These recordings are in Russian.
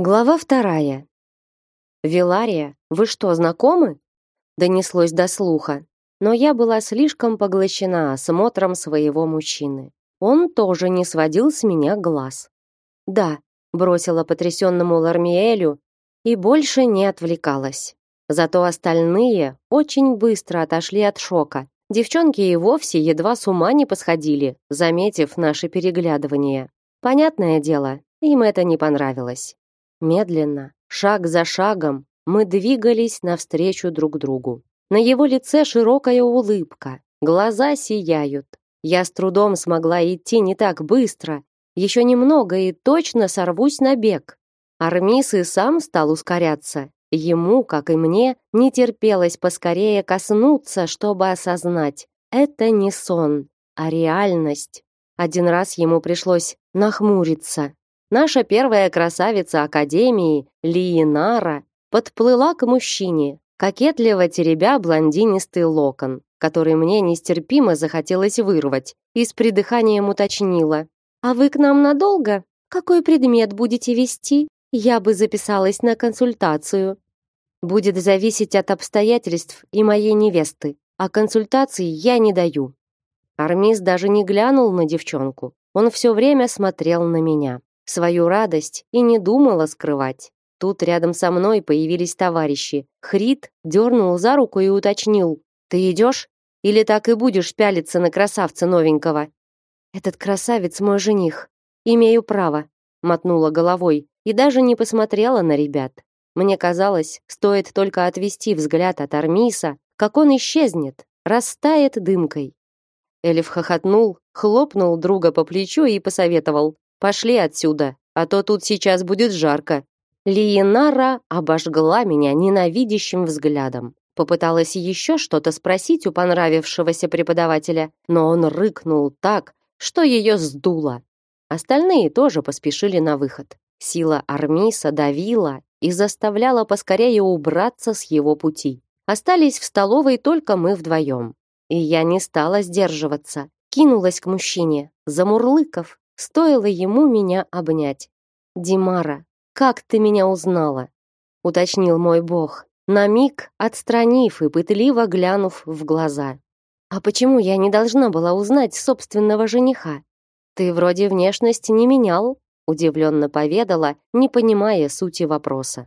Глава вторая. Вилария, вы что, знакомы? Донеслось до слуха, но я была слишком поглощена осмотром своего мужчины. Он тоже не сводил с меня глаз. Да, бросила потрясенному Лармиэлю и больше не отвлекалась. Зато остальные очень быстро отошли от шока. Девчонки и вовсе едва с ума не посходили, заметив наше переглядывание. Понятное дело, им это не понравилось. Медленно, шаг за шагом, мы двигались навстречу друг другу. На его лице широкая улыбка, глаза сияют. Я с трудом смогла идти не так быстро. Еще немного и точно сорвусь на бег. Армис и сам стал ускоряться. Ему, как и мне, не терпелось поскорее коснуться, чтобы осознать. Это не сон, а реальность. Один раз ему пришлось нахмуриться, Наша первая красавица Академии, Лиенара, подплыла к мужчине, кокетливо теребя блондинистый локон, который мне нестерпимо захотелось вырвать, и с придыханием уточнила. «А вы к нам надолго? Какой предмет будете вести? Я бы записалась на консультацию». «Будет зависеть от обстоятельств и моей невесты, а консультации я не даю». Армис даже не глянул на девчонку. Он все время смотрел на меня свою радость и не думала скрывать. Тут рядом со мной появились товарищи. Хрит дернул за руку и уточнил. «Ты идешь? Или так и будешь пялиться на красавца новенького?» «Этот красавец мой жених. Имею право», — мотнула головой и даже не посмотрела на ребят. Мне казалось, стоит только отвести взгляд от Армиса, как он исчезнет, растает дымкой. Элиф хохотнул, хлопнул друга по плечу и посоветовал. Пошли отсюда, а то тут сейчас будет жарко. Лиенара обожгла меня ненавидящим взглядом. Попыталась еще что-то спросить у понравившегося преподавателя, но он рыкнул так, что ее сдуло. Остальные тоже поспешили на выход. Сила Армиса давила и заставляла поскорее убраться с его пути. Остались в столовой только мы вдвоем. И я не стала сдерживаться. Кинулась к мужчине, замурлыков, Стоило ему меня обнять. «Димара, как ты меня узнала?» — уточнил мой бог, на миг отстранив и пытливо глянув в глаза. «А почему я не должна была узнать собственного жениха? Ты вроде внешность не менял?» — удивленно поведала, не понимая сути вопроса.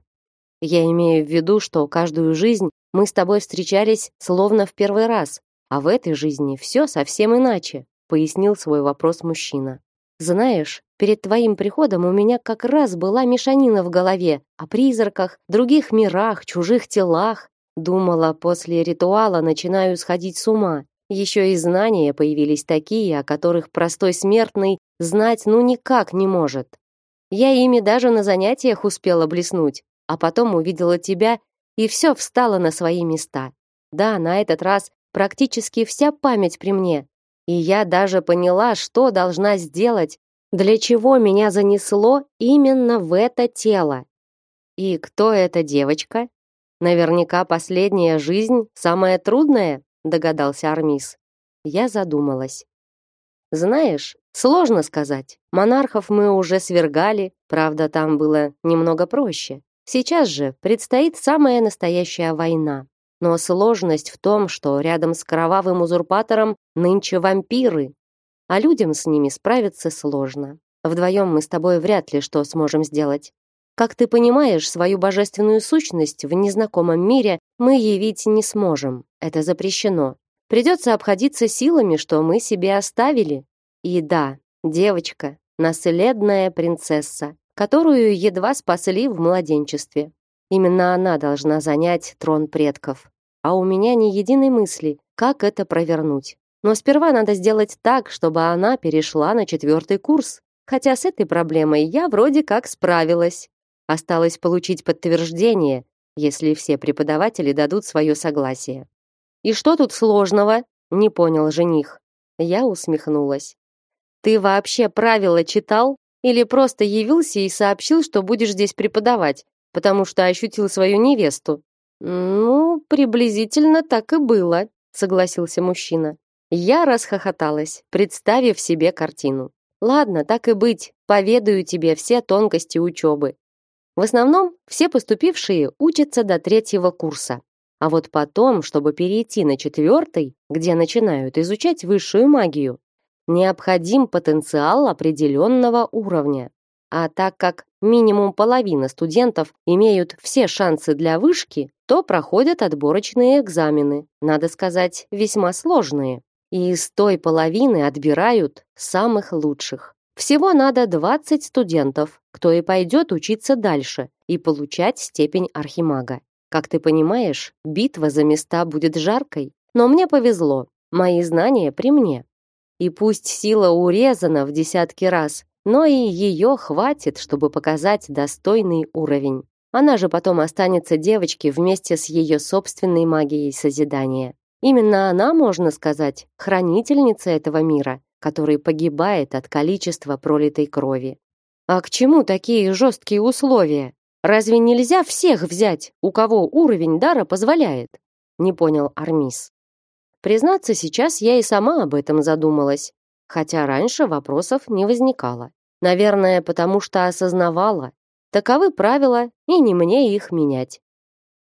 «Я имею в виду, что каждую жизнь мы с тобой встречались словно в первый раз, а в этой жизни все совсем иначе», — пояснил свой вопрос мужчина. Знаешь, перед твоим приходом у меня как раз была мешанина в голове о призраках, других мирах, чужих телах. Думала, после ритуала начинаю сходить с ума. Еще и знания появились такие, о которых простой смертный знать ну никак не может. Я ими даже на занятиях успела блеснуть, а потом увидела тебя, и все встало на свои места. Да, на этот раз практически вся память при мне, и я даже поняла, что должна сделать, для чего меня занесло именно в это тело. И кто эта девочка? Наверняка последняя жизнь самая трудная, догадался Армис. Я задумалась. Знаешь, сложно сказать. Монархов мы уже свергали, правда, там было немного проще. Сейчас же предстоит самая настоящая война. Но сложность в том, что рядом с кровавым узурпатором нынче вампиры, а людям с ними справиться сложно. Вдвоем мы с тобой вряд ли что сможем сделать. Как ты понимаешь, свою божественную сущность в незнакомом мире мы явить не сможем. Это запрещено. Придется обходиться силами, что мы себе оставили. И да, девочка, наследная принцесса, которую едва спасли в младенчестве. Именно она должна занять трон предков. А у меня ни единой мысли, как это провернуть. Но сперва надо сделать так, чтобы она перешла на четвертый курс. Хотя с этой проблемой я вроде как справилась. Осталось получить подтверждение, если все преподаватели дадут свое согласие. «И что тут сложного?» — не понял жених. Я усмехнулась. «Ты вообще правила читал? Или просто явился и сообщил, что будешь здесь преподавать? потому что ощутил свою невесту. Ну, приблизительно так и было, согласился мужчина. Я расхохоталась, представив себе картину. Ладно, так и быть, поведаю тебе все тонкости учебы. В основном все поступившие учатся до третьего курса. А вот потом, чтобы перейти на четвертый, где начинают изучать высшую магию, необходим потенциал определенного уровня. А так как минимум половина студентов имеют все шансы для вышки, то проходят отборочные экзамены, надо сказать, весьма сложные. И из той половины отбирают самых лучших. Всего надо 20 студентов, кто и пойдет учиться дальше и получать степень архимага. Как ты понимаешь, битва за места будет жаркой, но мне повезло. Мои знания при мне. И пусть сила урезана в десятки раз, но и ее хватит, чтобы показать достойный уровень. Она же потом останется девочке вместе с ее собственной магией созидания. Именно она, можно сказать, хранительница этого мира, который погибает от количества пролитой крови. А к чему такие жесткие условия? Разве нельзя всех взять, у кого уровень дара позволяет? Не понял Армис. Признаться, сейчас я и сама об этом задумалась, хотя раньше вопросов не возникало. Наверное, потому что осознавала, таковы правила, и не мне их менять.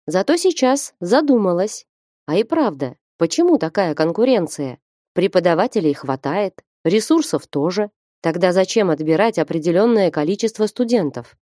Зато сейчас задумалась. А и правда, почему такая конкуренция? Преподавателей хватает, ресурсов тоже. Тогда зачем отбирать определенное количество студентов?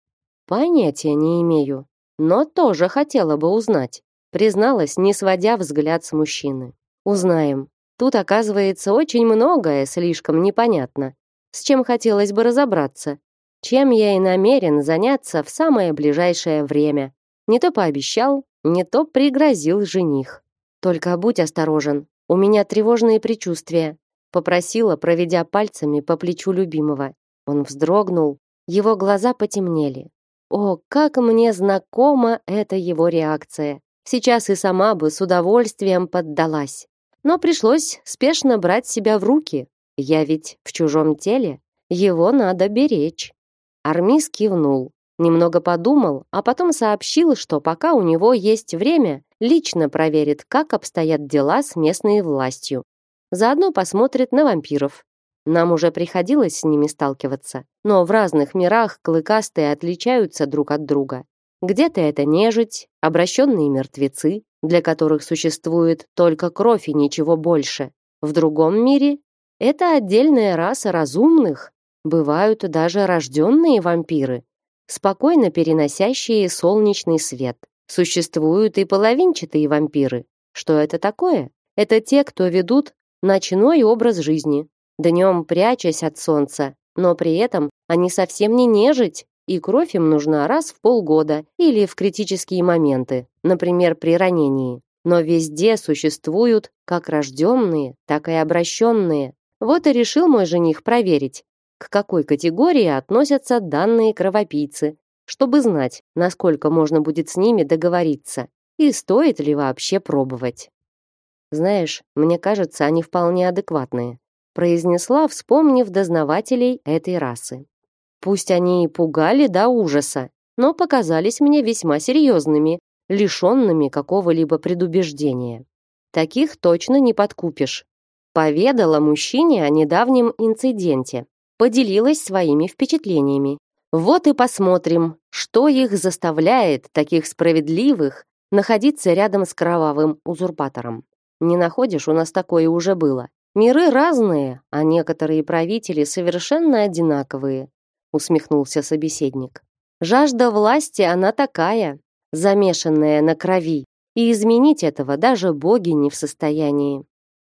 Понятия не имею, но тоже хотела бы узнать. Призналась, не сводя взгляд с мужчины. Узнаем. Тут оказывается очень многое слишком непонятно, с чем хотелось бы разобраться. Чем я и намерен заняться в самое ближайшее время. Не то пообещал, не то пригрозил жених. Только будь осторожен, у меня тревожные предчувствия, попросила, проведя пальцами по плечу любимого. Он вздрогнул, его глаза потемнели. О, как мне знакома эта его реакция. Сейчас и сама бы с удовольствием поддалась. Но пришлось спешно брать себя в руки. Я ведь в чужом теле, его надо беречь. Армис кивнул, немного подумал, а потом сообщил, что пока у него есть время, лично проверит, как обстоят дела с местной властью. Заодно посмотрит на вампиров. Нам уже приходилось с ними сталкиваться, но в разных мирах клыкастые отличаются друг от друга. Где-то это нежить, обращенные мертвецы, для которых существует только кровь и ничего больше. В другом мире это отдельная раса разумных, бывают даже рожденные вампиры, спокойно переносящие солнечный свет. Существуют и половинчатые вампиры. Что это такое? Это те, кто ведут ночной образ жизни, днем прячась от солнца, но при этом они совсем не нежить, и кровь им нужна раз в полгода или в критические моменты, например, при ранении. Но везде существуют как рожденные, так и обращенные. Вот и решил мой жених проверить, к какой категории относятся данные кровопийцы, чтобы знать, насколько можно будет с ними договориться и стоит ли вообще пробовать. Знаешь, мне кажется, они вполне адекватные произнесла, вспомнив дознавателей этой расы. Пусть они и пугали до ужаса, но показались мне весьма серьезными, лишенными какого-либо предубеждения. Таких точно не подкупишь. Поведала мужчине о недавнем инциденте, поделилась своими впечатлениями. Вот и посмотрим, что их заставляет, таких справедливых, находиться рядом с кровавым узурпатором. Не находишь, у нас такое уже было. Миры разные, а некоторые правители совершенно одинаковые, усмехнулся собеседник. Жажда власти она такая, замешанная на крови, и изменить этого даже боги не в состоянии.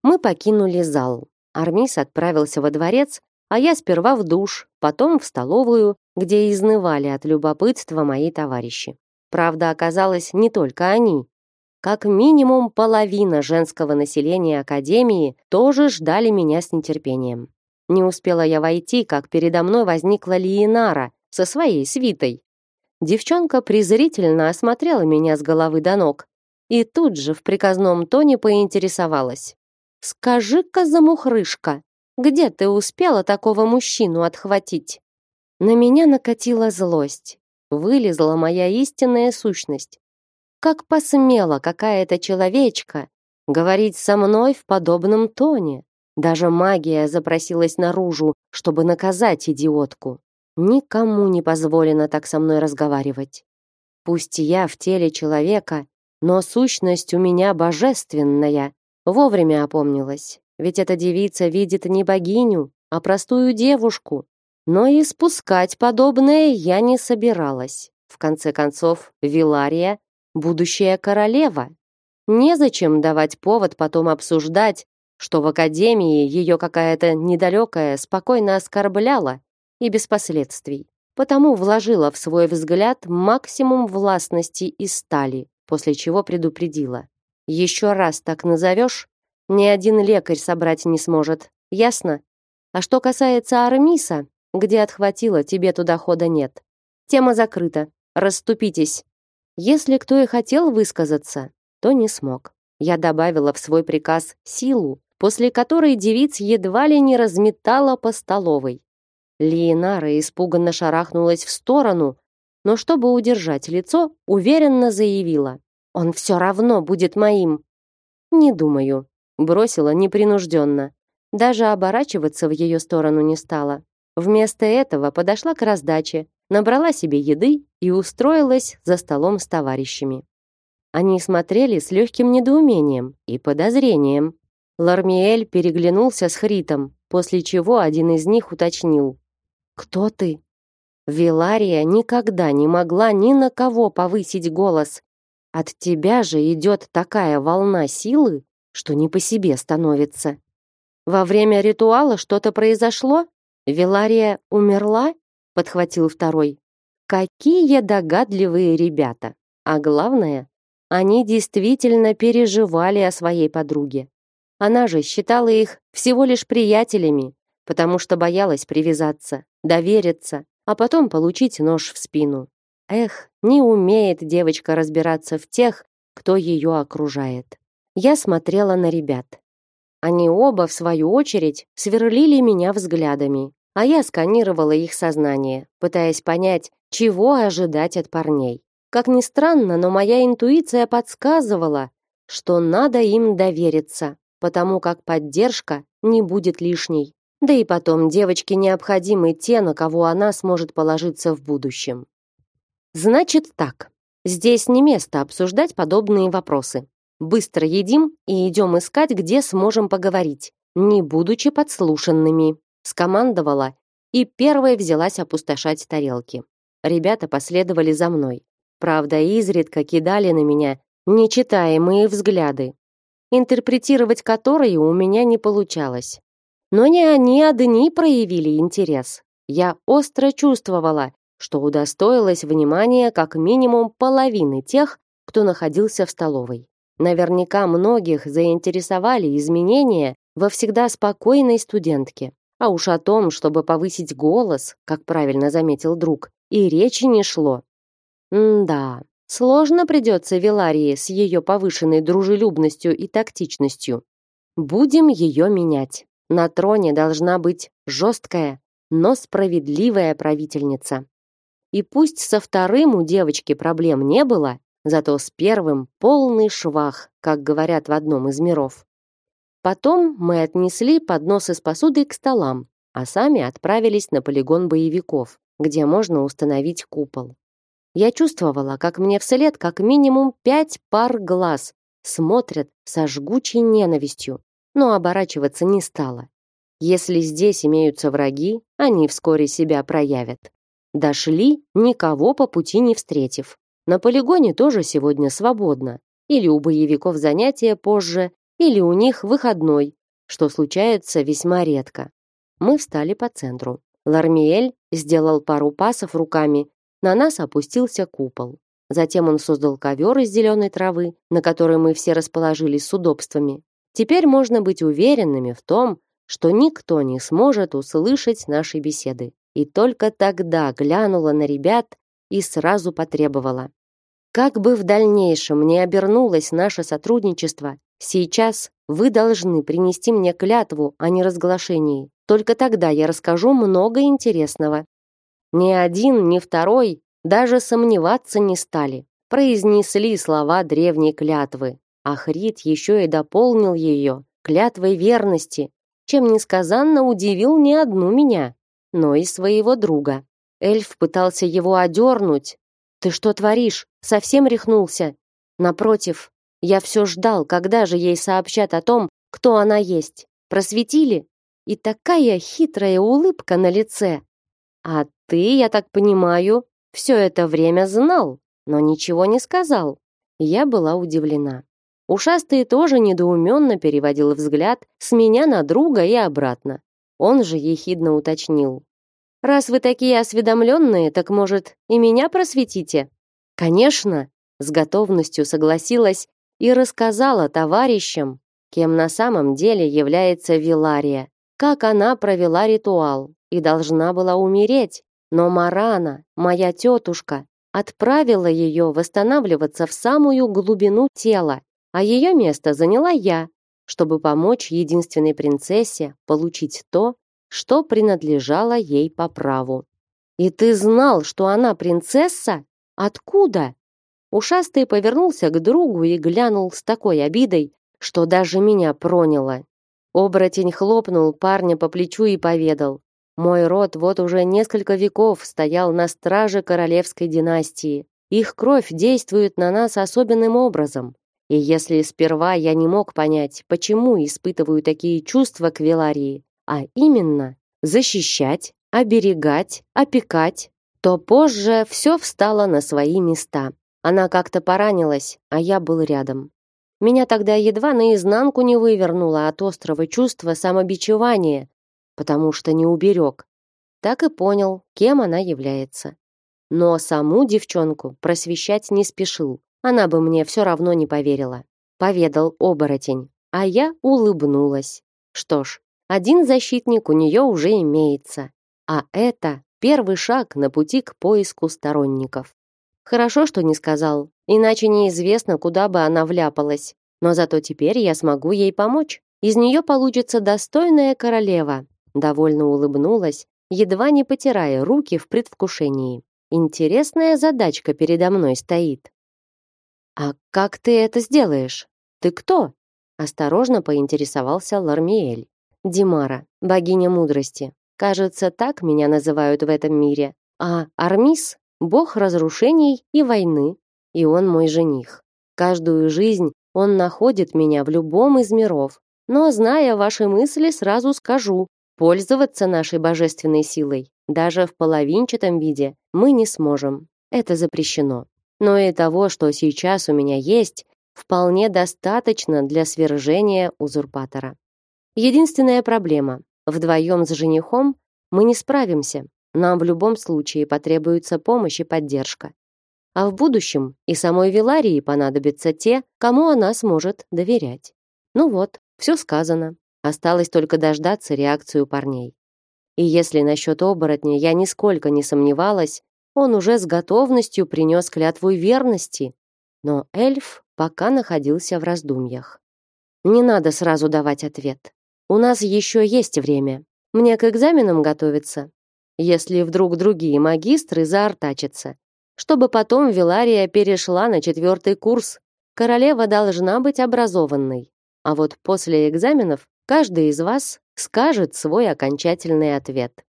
Мы покинули зал. Армис отправился во дворец, а я сперва в душ, потом в столовую, где изнывали от любопытства мои товарищи. Правда, оказалось, не только они. Как минимум половина женского населения Академии тоже ждали меня с нетерпением. Не успела я войти, как передо мной возникла Лиенара со своей свитой. Девчонка презрительно осмотрела меня с головы до ног и тут же в приказном тоне поинтересовалась. «Скажи-ка, замухрышка, где ты успела такого мужчину отхватить?» На меня накатила злость. Вылезла моя истинная сущность. Как посмела какая-то человечка говорить со мной в подобном тоне? Даже магия запросилась наружу, чтобы наказать идиотку. Никому не позволено так со мной разговаривать. Пусть я в теле человека, но сущность у меня божественная. Вовремя опомнилась, ведь эта девица видит не богиню, а простую девушку. Но и спускать подобное я не собиралась. В конце концов, Вилария — будущая королева. Незачем давать повод потом обсуждать, что в академии ее какая-то недалекая спокойно оскорбляла и без последствий. Потому вложила в свой взгляд максимум властности и стали, после чего предупредила. «Еще раз так назовешь, ни один лекарь собрать не сможет, ясно? А что касается Армиса, где отхватила, тебе туда хода нет. Тема закрыта. Расступитесь. Если кто и хотел высказаться, то не смог. Я добавила в свой приказ силу, после которой девиц едва ли не разметала по столовой. Лиенара испуганно шарахнулась в сторону, но чтобы удержать лицо, уверенно заявила: "Он все равно будет моим". "Не думаю", бросила непринужденно. Даже оборачиваться в ее сторону не стала. Вместо этого подошла к раздаче, набрала себе еды и устроилась за столом с товарищами. Они смотрели с легким недоумением и подозрением. Лармиэль переглянулся с Хритом, после чего один из них уточнил. «Кто ты?» Вилария никогда не могла ни на кого повысить голос. От тебя же идет такая волна силы, что не по себе становится. Во время ритуала что-то произошло? Вилария умерла? Подхватил второй. Какие догадливые ребята. А главное, они действительно переживали о своей подруге. Она же считала их всего лишь приятелями, потому что боялась привязаться, довериться, а потом получить нож в спину. Эх, не умеет девочка разбираться в тех, кто ее окружает. Я смотрела на ребят. Они оба, в свою очередь, сверлили меня взглядами, а я сканировала их сознание, пытаясь понять, чего ожидать от парней. Как ни странно, но моя интуиция подсказывала, что надо им довериться, потому как поддержка не будет лишней. Да и потом девочке необходимы те, на кого она сможет положиться в будущем. Значит так, здесь не место обсуждать подобные вопросы. Быстро едим и идем искать, где сможем поговорить, не будучи подслушанными, скомандовала и первой взялась опустошать тарелки. Ребята последовали за мной. Правда, изредка кидали на меня нечитаемые взгляды, интерпретировать которые у меня не получалось. Но не они одни проявили интерес. Я остро чувствовала, что удостоилась внимания как минимум половины тех, кто находился в столовой. Наверняка многих заинтересовали изменения во всегда спокойной студентке. А уж о том, чтобы повысить голос, как правильно заметил друг, и речи не шло. М-да, сложно придется Виларии с ее повышенной дружелюбностью и тактичностью. Будем ее менять. На троне должна быть жесткая, но справедливая правительница. И пусть со вторым у девочки проблем не было, Зато с первым полный швах, как говорят в одном из миров. Потом мы отнесли подносы с посудой к столам, а сами отправились на полигон боевиков, где можно установить купол. Я чувствовала, как мне вслед как минимум пять пар глаз смотрят со жгучей ненавистью, но оборачиваться не стала. Если здесь имеются враги, они вскоре себя проявят. Дошли, никого по пути не встретив. На полигоне тоже сегодня свободно. Или у боевиков занятия позже, или у них выходной, что случается весьма редко. Мы встали по центру. Лармиэль сделал пару пасов руками, на нас опустился купол. Затем он создал ковер из зеленой травы, на которой мы все расположились с удобствами. Теперь можно быть уверенными в том, что никто не сможет услышать наши беседы. И только тогда глянула на ребят и сразу потребовала. Как бы в дальнейшем не обернулось наше сотрудничество, сейчас вы должны принести мне клятву о неразглашении. Только тогда я расскажу много интересного. Ни один, ни второй даже сомневаться не стали. Произнесли слова древней клятвы. Ахрит еще и дополнил ее клятвой верности, чем несказанно удивил не одну меня, но и своего друга. Эльф пытался его одернуть. «Ты что творишь? Совсем рехнулся?» Напротив, я все ждал, когда же ей сообщат о том, кто она есть. Просветили? И такая хитрая улыбка на лице. А ты, я так понимаю, все это время знал, но ничего не сказал. Я была удивлена. Ушастый тоже недоуменно переводил взгляд с меня на друга и обратно. Он же ехидно уточнил. «Раз вы такие осведомленные, так, может, и меня просветите?» «Конечно!» — с готовностью согласилась и рассказала товарищам, кем на самом деле является Вилария, как она провела ритуал и должна была умереть, но Марана, моя тетушка, отправила ее восстанавливаться в самую глубину тела, а ее место заняла я, чтобы помочь единственной принцессе получить то, что принадлежало ей по праву. «И ты знал, что она принцесса? Откуда?» Ушастый повернулся к другу и глянул с такой обидой, что даже меня проняло. Оборотень хлопнул парня по плечу и поведал. «Мой род вот уже несколько веков стоял на страже королевской династии. Их кровь действует на нас особенным образом. И если сперва я не мог понять, почему испытываю такие чувства к Веларии, а именно защищать, оберегать, опекать, то позже все встало на свои места. Она как-то поранилась, а я был рядом. Меня тогда едва наизнанку не вывернуло от острого чувства самобичевания, потому что не уберег. Так и понял, кем она является. Но саму девчонку просвещать не спешил. Она бы мне все равно не поверила. Поведал оборотень, а я улыбнулась. Что ж, один защитник у нее уже имеется. А это первый шаг на пути к поиску сторонников. Хорошо, что не сказал, иначе неизвестно, куда бы она вляпалась. Но зато теперь я смогу ей помочь. Из нее получится достойная королева. Довольно улыбнулась, едва не потирая руки в предвкушении. Интересная задачка передо мной стоит. А как ты это сделаешь? Ты кто? Осторожно поинтересовался Лармиэль. Димара, богиня мудрости. Кажется, так меня называют в этом мире. А Армис бог разрушений и войны, и он мой жених. Каждую жизнь он находит меня в любом из миров. Но, зная ваши мысли, сразу скажу, пользоваться нашей божественной силой, даже в половинчатом виде, мы не сможем. Это запрещено. Но и того, что сейчас у меня есть, вполне достаточно для свержения узурпатора. Единственная проблема – вдвоем с женихом мы не справимся, нам в любом случае потребуется помощь и поддержка. А в будущем и самой Виларии понадобятся те, кому она сможет доверять. Ну вот, все сказано. Осталось только дождаться реакцию парней. И если насчет оборотня я нисколько не сомневалась, он уже с готовностью принес клятву верности. Но эльф пока находился в раздумьях. Не надо сразу давать ответ. У нас еще есть время. Мне к экзаменам готовиться, если вдруг другие магистры заортачатся. Чтобы потом Вилария перешла на четвертый курс. Королева должна быть образованной. А вот после экзаменов каждый из вас скажет свой окончательный ответ.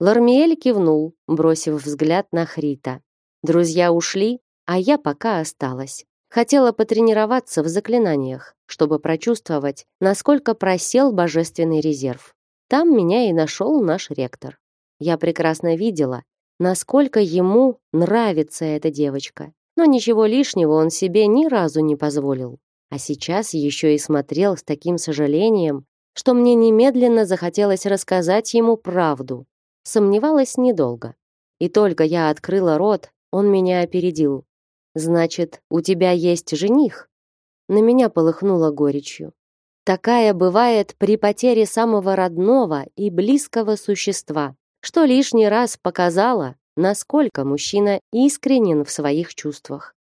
Лармиэль кивнул, бросив взгляд на Хрита. Друзья ушли, а я пока осталась. Хотела потренироваться в заклинаниях, чтобы прочувствовать, насколько просел божественный резерв. Там меня и нашел наш ректор. Я прекрасно видела, насколько ему нравится эта девочка. Но ничего лишнего он себе ни разу не позволил. А сейчас еще и смотрел с таким сожалением, что мне немедленно захотелось рассказать ему правду. Сомневалась недолго. И только я открыла рот, он меня опередил. «Значит, у тебя есть жених?» На меня полыхнуло горечью. Такая бывает при потере самого родного и близкого существа что лишний раз показало, насколько мужчина искренен в своих чувствах.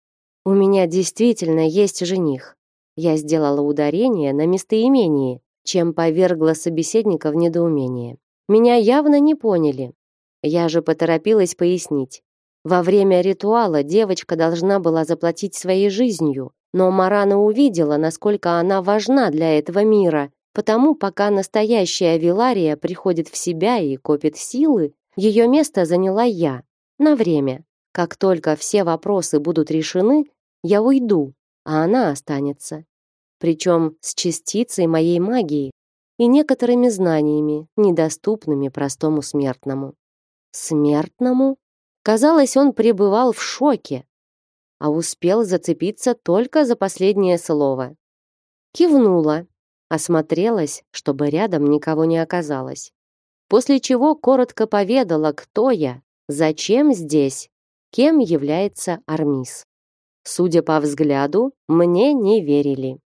У меня действительно есть жених. Я сделала ударение на местоимении, чем повергла собеседника в недоумение. Меня явно не поняли. Я же поторопилась пояснить. Во время ритуала девочка должна была заплатить своей жизнью, но Марана увидела, насколько она важна для этого мира Потому пока настоящая Вилария приходит в себя и копит силы, Ее место заняла я. На время. Как только все вопросы будут решены, я уйду, а она останется. Причем с частицей моей магии и некоторыми знаниями, недоступными простому смертному. Смертному? Казалось, он пребывал в шоке, а успел зацепиться только за последнее слово. Кивнула, осмотрелась, чтобы рядом никого не оказалось. После чего коротко поведала, кто я, зачем здесь, кем является Армис. Судя по взгляду, мне не верили.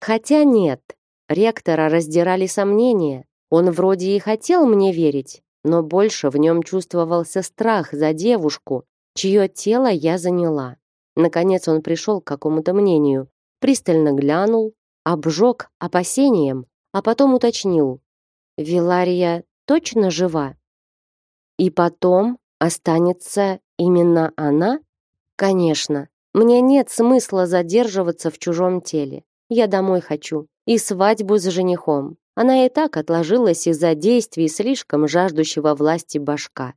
Хотя нет, ректора раздирали сомнения. Он вроде и хотел мне верить, но больше в нем чувствовался страх за девушку, чье тело я заняла. Наконец он пришел к какому-то мнению, пристально глянул, обжег опасением, а потом уточнил. «Вилария точно жива?» «И потом останется именно она?» «Конечно, мне нет смысла задерживаться в чужом теле. Я домой хочу. И свадьбу с женихом. Она и так отложилась из-за действий слишком жаждущего власти башка.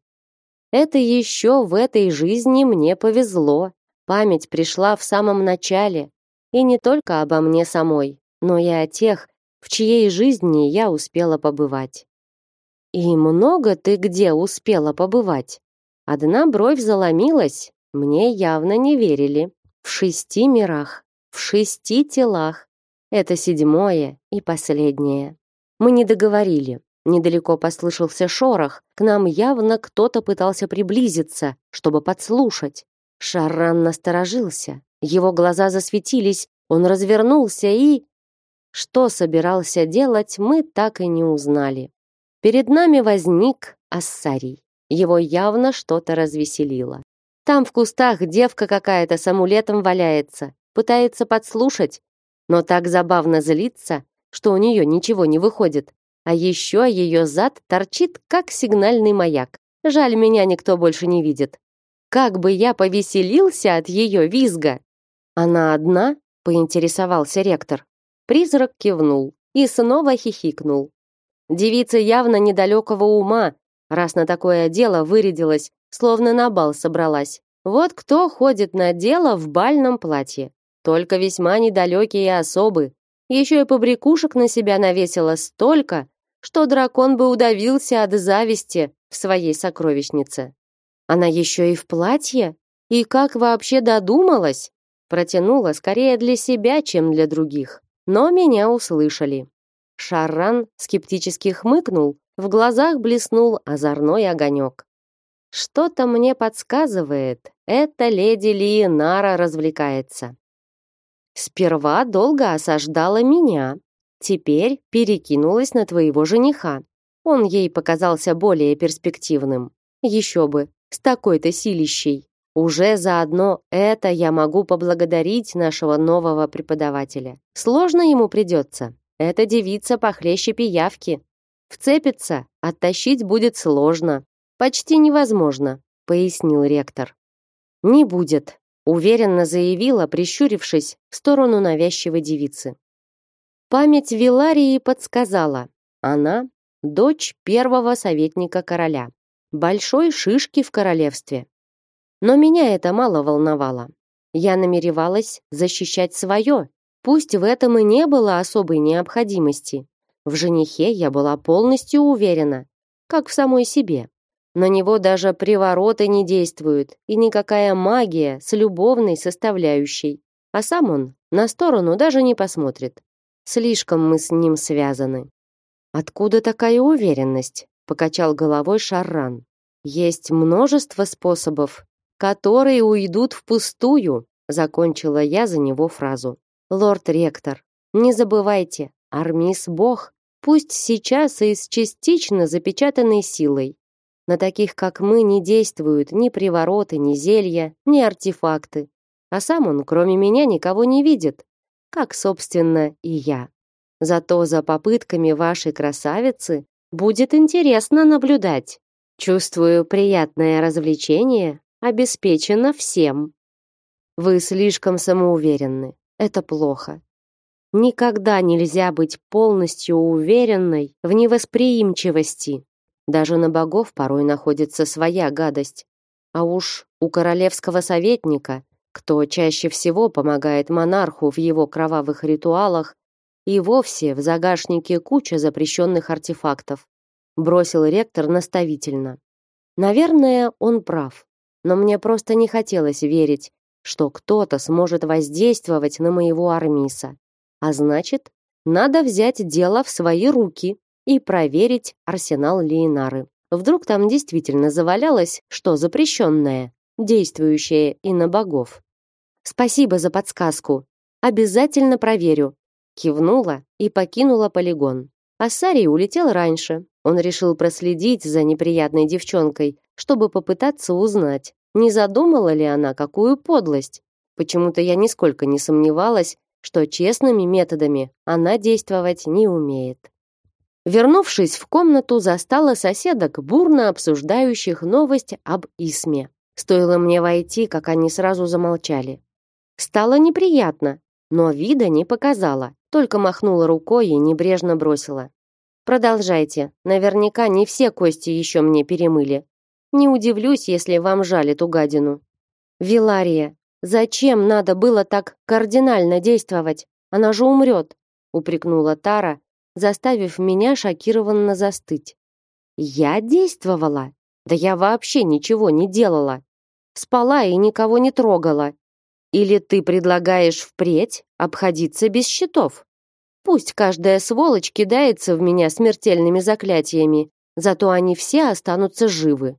Это еще в этой жизни мне повезло. Память пришла в самом начале, и не только обо мне самой, но и о тех, в чьей жизни я успела побывать. И много ты где успела побывать? Одна бровь заломилась, мне явно не верили. В шести мирах, в шести телах. Это седьмое и последнее. Мы не договорили. Недалеко послышался шорох. К нам явно кто-то пытался приблизиться, чтобы подслушать. Шарран насторожился. Его глаза засветились, он развернулся и... Что собирался делать, мы так и не узнали. Перед нами возник Ассарий. Его явно что-то развеселило. Там в кустах девка какая-то с амулетом валяется, пытается подслушать, но так забавно злится, что у нее ничего не выходит. А еще ее зад торчит, как сигнальный маяк. Жаль, меня никто больше не видит. Как бы я повеселился от ее визга!» «Она одна?» — поинтересовался ректор. Призрак кивнул и снова хихикнул. Девица явно недалекого ума, раз на такое дело вырядилась, словно на бал собралась. Вот кто ходит на дело в бальном платье. Только весьма недалекие особы. Еще и побрякушек на себя навесила столько, что дракон бы удавился от зависти в своей сокровищнице. Она еще и в платье? И как вообще додумалась? Протянула скорее для себя, чем для других. Но меня услышали. Шарран скептически хмыкнул, в глазах блеснул озорной огонек. Что-то мне подсказывает, эта леди Лиенара развлекается. Сперва долго осаждала меня, теперь перекинулась на твоего жениха. Он ей показался более перспективным. Еще бы, с такой-то силищей. Уже заодно это я могу поблагодарить нашего нового преподавателя. Сложно ему придется. Эта девица похлеще пиявки. Вцепится, оттащить будет сложно. Почти невозможно, пояснил ректор. Не будет, уверенно заявила, прищурившись в сторону навязчивой девицы. Память Виларии подсказала. Она дочь первого советника короля большой шишки в королевстве. Но меня это мало волновало. Я намеревалась защищать свое, пусть в этом и не было особой необходимости. В женихе я была полностью уверена, как в самой себе. На него даже привороты не действуют, и никакая магия с любовной составляющей. А сам он на сторону даже не посмотрит. Слишком мы с ним связаны. Откуда такая уверенность? покачал головой Шарран. Есть множество способов, которые уйдут впустую, закончила я за него фразу. Лорд ректор, не забывайте, Армис бог, пусть сейчас и с частично запечатанной силой. На таких, как мы, не действуют ни привороты, ни зелья, ни артефакты. А сам он, кроме меня, никого не видит, как, собственно, и я. Зато за попытками вашей красавицы Будет интересно наблюдать. Чувствую, приятное развлечение обеспечено всем. Вы слишком самоуверенны. Это плохо. Никогда нельзя быть полностью уверенной в невосприимчивости. Даже на богов порой находится своя гадость. А уж у королевского советника, кто чаще всего помогает монарху в его кровавых ритуалах, и вовсе в загашнике куча запрещенных артефактов, бросил ректор наставительно. Наверное, он прав, но мне просто не хотелось верить, что кто-то сможет воздействовать на моего Армиса. А значит, надо взять дело в свои руки и проверить арсенал Лейнары. Вдруг там действительно завалялось что запрещенное, действующее и на богов. Спасибо за подсказку. Обязательно проверю. Кивнула и покинула полигон. А Сарий улетел раньше. Он решил проследить за неприятной девчонкой, чтобы попытаться узнать, не задумала ли она какую подлость. Почему-то я нисколько не сомневалась, что честными методами она действовать не умеет. Вернувшись в комнату, застала соседок, бурно обсуждающих новость об Исме. Стоило мне войти, как они сразу замолчали. Стало неприятно, но вида не показала, только махнула рукой и небрежно бросила. «Продолжайте, наверняка не все кости еще мне перемыли. Не удивлюсь, если вам жаль эту гадину». «Вилария, зачем надо было так кардинально действовать? Она же умрет», упрекнула Тара, заставив меня шокированно застыть. «Я действовала? Да я вообще ничего не делала. Спала и никого не трогала. Или ты предлагаешь впредь обходиться без щитов? Пусть каждая сволочь кидается в меня смертельными заклятиями, зато они все останутся живы.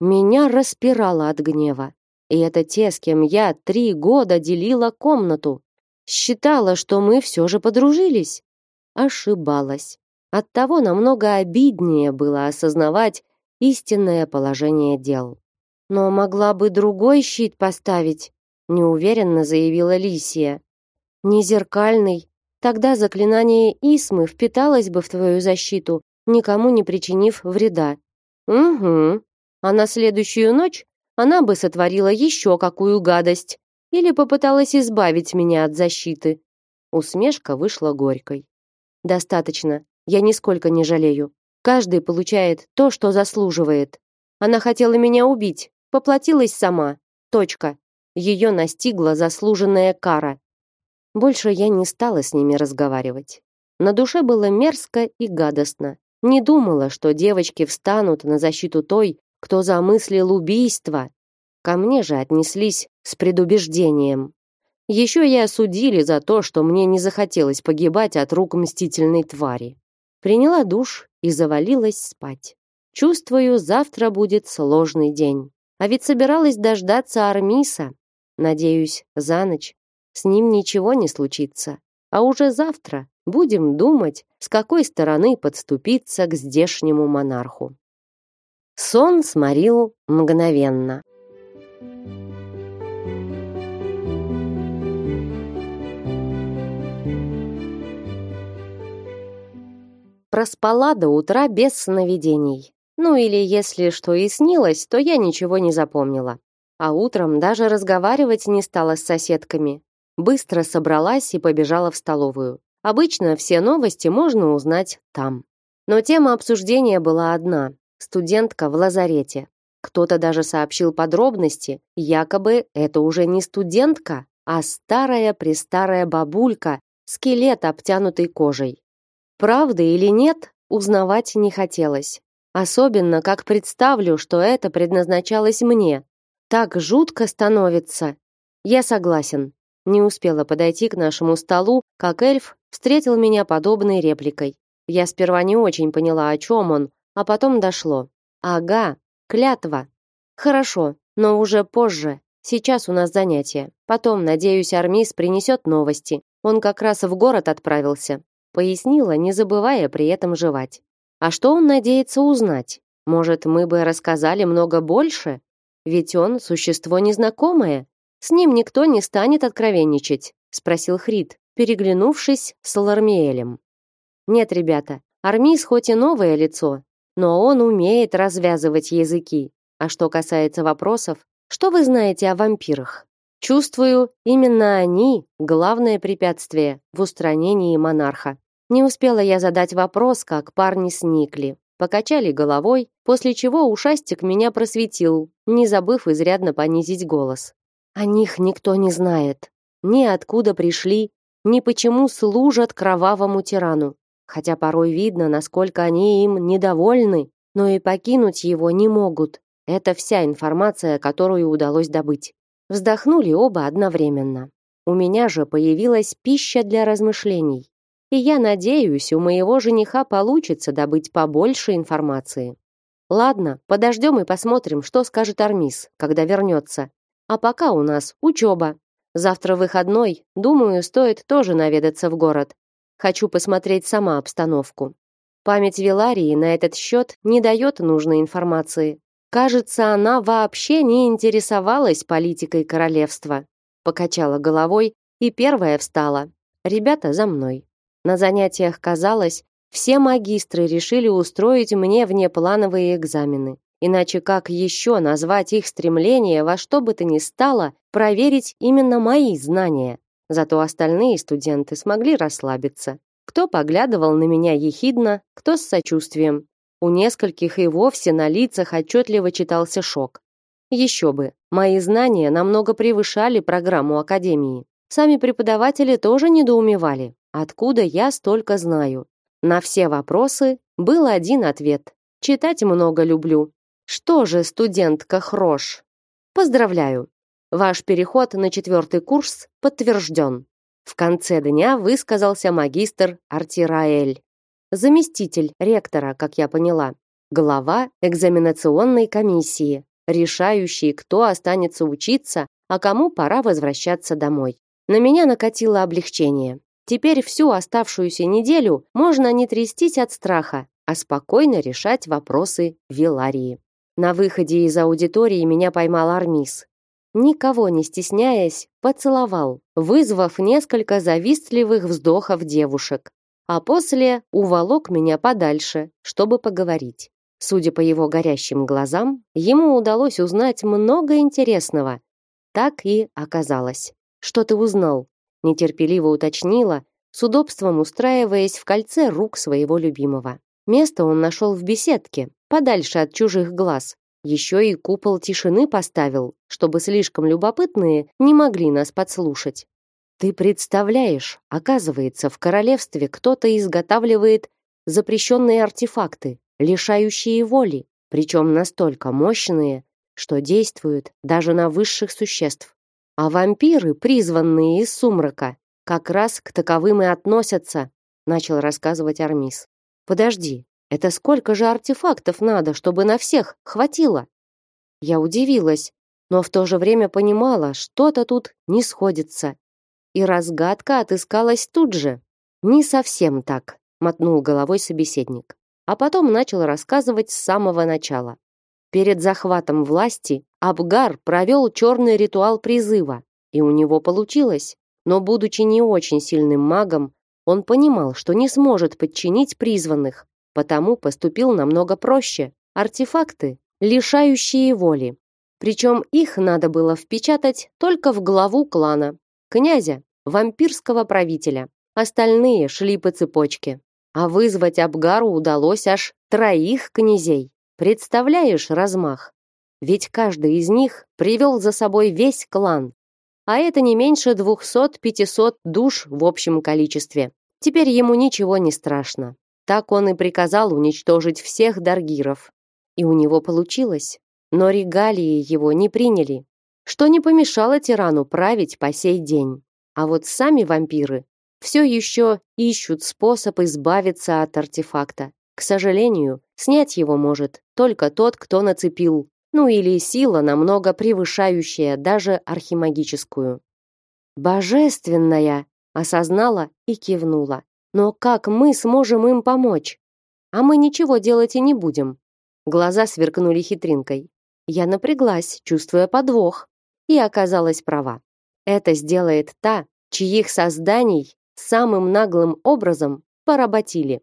Меня распирало от гнева. И это те, с кем я три года делила комнату. Считала, что мы все же подружились. Ошибалась. Оттого намного обиднее было осознавать истинное положение дел. Но могла бы другой щит поставить, неуверенно заявила Лисия. Не зеркальный, тогда заклинание Исмы впиталось бы в твою защиту, никому не причинив вреда. Угу. А на следующую ночь она бы сотворила еще какую гадость или попыталась избавить меня от защиты. Усмешка вышла горькой. Достаточно. Я нисколько не жалею. Каждый получает то, что заслуживает. Она хотела меня убить, поплатилась сама. Точка ее настигла заслуженная кара. Больше я не стала с ними разговаривать. На душе было мерзко и гадостно. Не думала, что девочки встанут на защиту той, кто замыслил убийство. Ко мне же отнеслись с предубеждением. Еще и осудили за то, что мне не захотелось погибать от рук мстительной твари. Приняла душ и завалилась спать. Чувствую, завтра будет сложный день. А ведь собиралась дождаться Армиса, Надеюсь, за ночь с ним ничего не случится. А уже завтра будем думать, с какой стороны подступиться к здешнему монарху. Сон сморил мгновенно. Проспала до утра без сновидений. Ну или если что и снилось, то я ничего не запомнила. А утром даже разговаривать не стала с соседками. Быстро собралась и побежала в столовую. Обычно все новости можно узнать там. Но тема обсуждения была одна студентка в лазарете. Кто-то даже сообщил подробности, якобы это уже не студентка, а старая-престарая бабулька, скелет, обтянутый кожей. Правда или нет, узнавать не хотелось. Особенно, как представлю, что это предназначалось мне, так жутко становится. Я согласен. Не успела подойти к нашему столу, как эльф встретил меня подобной репликой. Я сперва не очень поняла, о чем он, а потом дошло. Ага, клятва. Хорошо, но уже позже. Сейчас у нас занятие. Потом, надеюсь, Армис принесет новости. Он как раз в город отправился, пояснила, не забывая при этом жевать. А что он надеется узнать? Может, мы бы рассказали много больше? Ведь он существо незнакомое. С ним никто не станет откровенничать, спросил Хрид, переглянувшись с Лармиэлем. Нет, ребята, Армис хоть и новое лицо, но он умеет развязывать языки. А что касается вопросов, что вы знаете о вампирах? Чувствую, именно они главное препятствие в устранении монарха. Не успела я задать вопрос, как парни сникли. покачали головой, после чего ушастик меня просветил, не забыв изрядно понизить голос. О них никто не знает. Ни откуда пришли, ни почему служат кровавому тирану. Хотя порой видно, насколько они им недовольны, но и покинуть его не могут. Это вся информация, которую удалось добыть. Вздохнули оба одновременно. У меня же появилась пища для размышлений. И я надеюсь, у моего жениха получится добыть побольше информации. Ладно, подождем и посмотрим, что скажет Армис, когда вернется. А пока у нас учеба. Завтра выходной, думаю, стоит тоже наведаться в город. Хочу посмотреть сама обстановку. Память Виларии на этот счет не дает нужной информации. Кажется, она вообще не интересовалась политикой королевства. Покачала головой и первая встала. Ребята за мной. На занятиях казалось, все магистры решили устроить мне внеплановые экзамены. Иначе как еще назвать их стремление во что бы то ни стало проверить именно мои знания? Зато остальные студенты смогли расслабиться. Кто поглядывал на меня ехидно, кто с сочувствием. У нескольких и вовсе на лицах отчетливо читался шок. Еще бы, мои знания намного превышали программу академии. Сами преподаватели тоже недоумевали, откуда я столько знаю. На все вопросы был один ответ. Читать много люблю. Что же, студентка Хрош? Поздравляю. Ваш переход на четвертый курс подтвержден. В конце дня высказался магистр Артираэль заместитель ректора, как я поняла, глава экзаменационной комиссии, решающий, кто останется учиться, а кому пора возвращаться домой. На меня накатило облегчение. Теперь всю оставшуюся неделю можно не трястись от страха, а спокойно решать вопросы Виларии. На выходе из аудитории меня поймал Армис. Никого не стесняясь, поцеловал, вызвав несколько завистливых вздохов девушек а после уволок меня подальше, чтобы поговорить. Судя по его горящим глазам, ему удалось узнать много интересного. Так и оказалось. Что ты узнал? нетерпеливо уточнила, с удобством устраиваясь в кольце рук своего любимого. Место он нашел в беседке, подальше от чужих глаз. Еще и купол тишины поставил, чтобы слишком любопытные не могли нас подслушать. Ты представляешь, оказывается, в королевстве кто-то изготавливает запрещенные артефакты, лишающие воли, причем настолько мощные, что действуют даже на высших существ. А вампиры, призванные из сумрака, как раз к таковым и относятся, начал рассказывать Армис. Подожди, это сколько же артефактов надо, чтобы на всех хватило? Я удивилась, но в то же время понимала, что-то тут не сходится. И разгадка отыскалась тут же. Не совсем так, мотнул головой собеседник. А потом начал рассказывать с самого начала. Перед захватом власти Абгар провел черный ритуал призыва, и у него получилось. Но будучи не очень сильным магом, он понимал, что не сможет подчинить призванных, потому поступил намного проще. Артефакты, лишающие воли. Причем их надо было впечатать только в главу клана, князя, вампирского правителя. Остальные шли по цепочке. А вызвать Абгару удалось аж троих князей. Представляешь размах? Ведь каждый из них привел за собой весь клан. А это не меньше 200-500 душ в общем количестве. Теперь ему ничего не страшно. Так он и приказал уничтожить всех даргиров. И у него получилось. Но регалии его не приняли, что не помешало тирану править по сей день. А вот сами вампиры все еще ищут способ избавиться от артефакта. К сожалению, снять его может только тот, кто нацепил, ну или сила, намного превышающая даже архимагическую. «Божественная!» — осознала и кивнула. «Но как мы сможем им помочь? А мы ничего делать и не будем». Глаза сверкнули хитринкой. Я напряглась, чувствуя подвох, и оказалась права. Это сделает та, чьих созданий самым наглым образом поработили.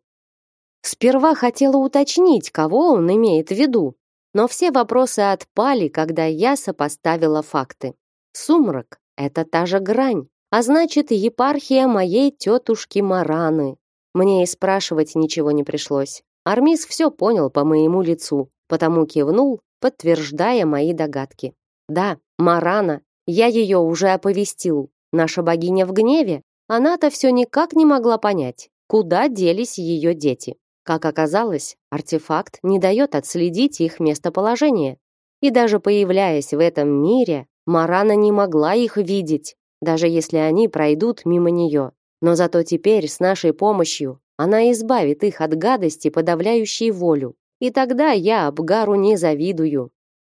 Сперва хотела уточнить, кого он имеет в виду, но все вопросы отпали, когда я сопоставила факты. Сумрак — это та же грань, а значит, епархия моей тетушки Мараны. Мне и спрашивать ничего не пришлось. Армис все понял по моему лицу, потому кивнул, подтверждая мои догадки. Да, Марана, я ее уже оповестил. Наша богиня в гневе. Она-то все никак не могла понять, куда делись ее дети. Как оказалось, артефакт не дает отследить их местоположение. И даже появляясь в этом мире, Марана не могла их видеть, даже если они пройдут мимо нее. Но зато теперь с нашей помощью она избавит их от гадости, подавляющей волю. И тогда я Абгару не завидую.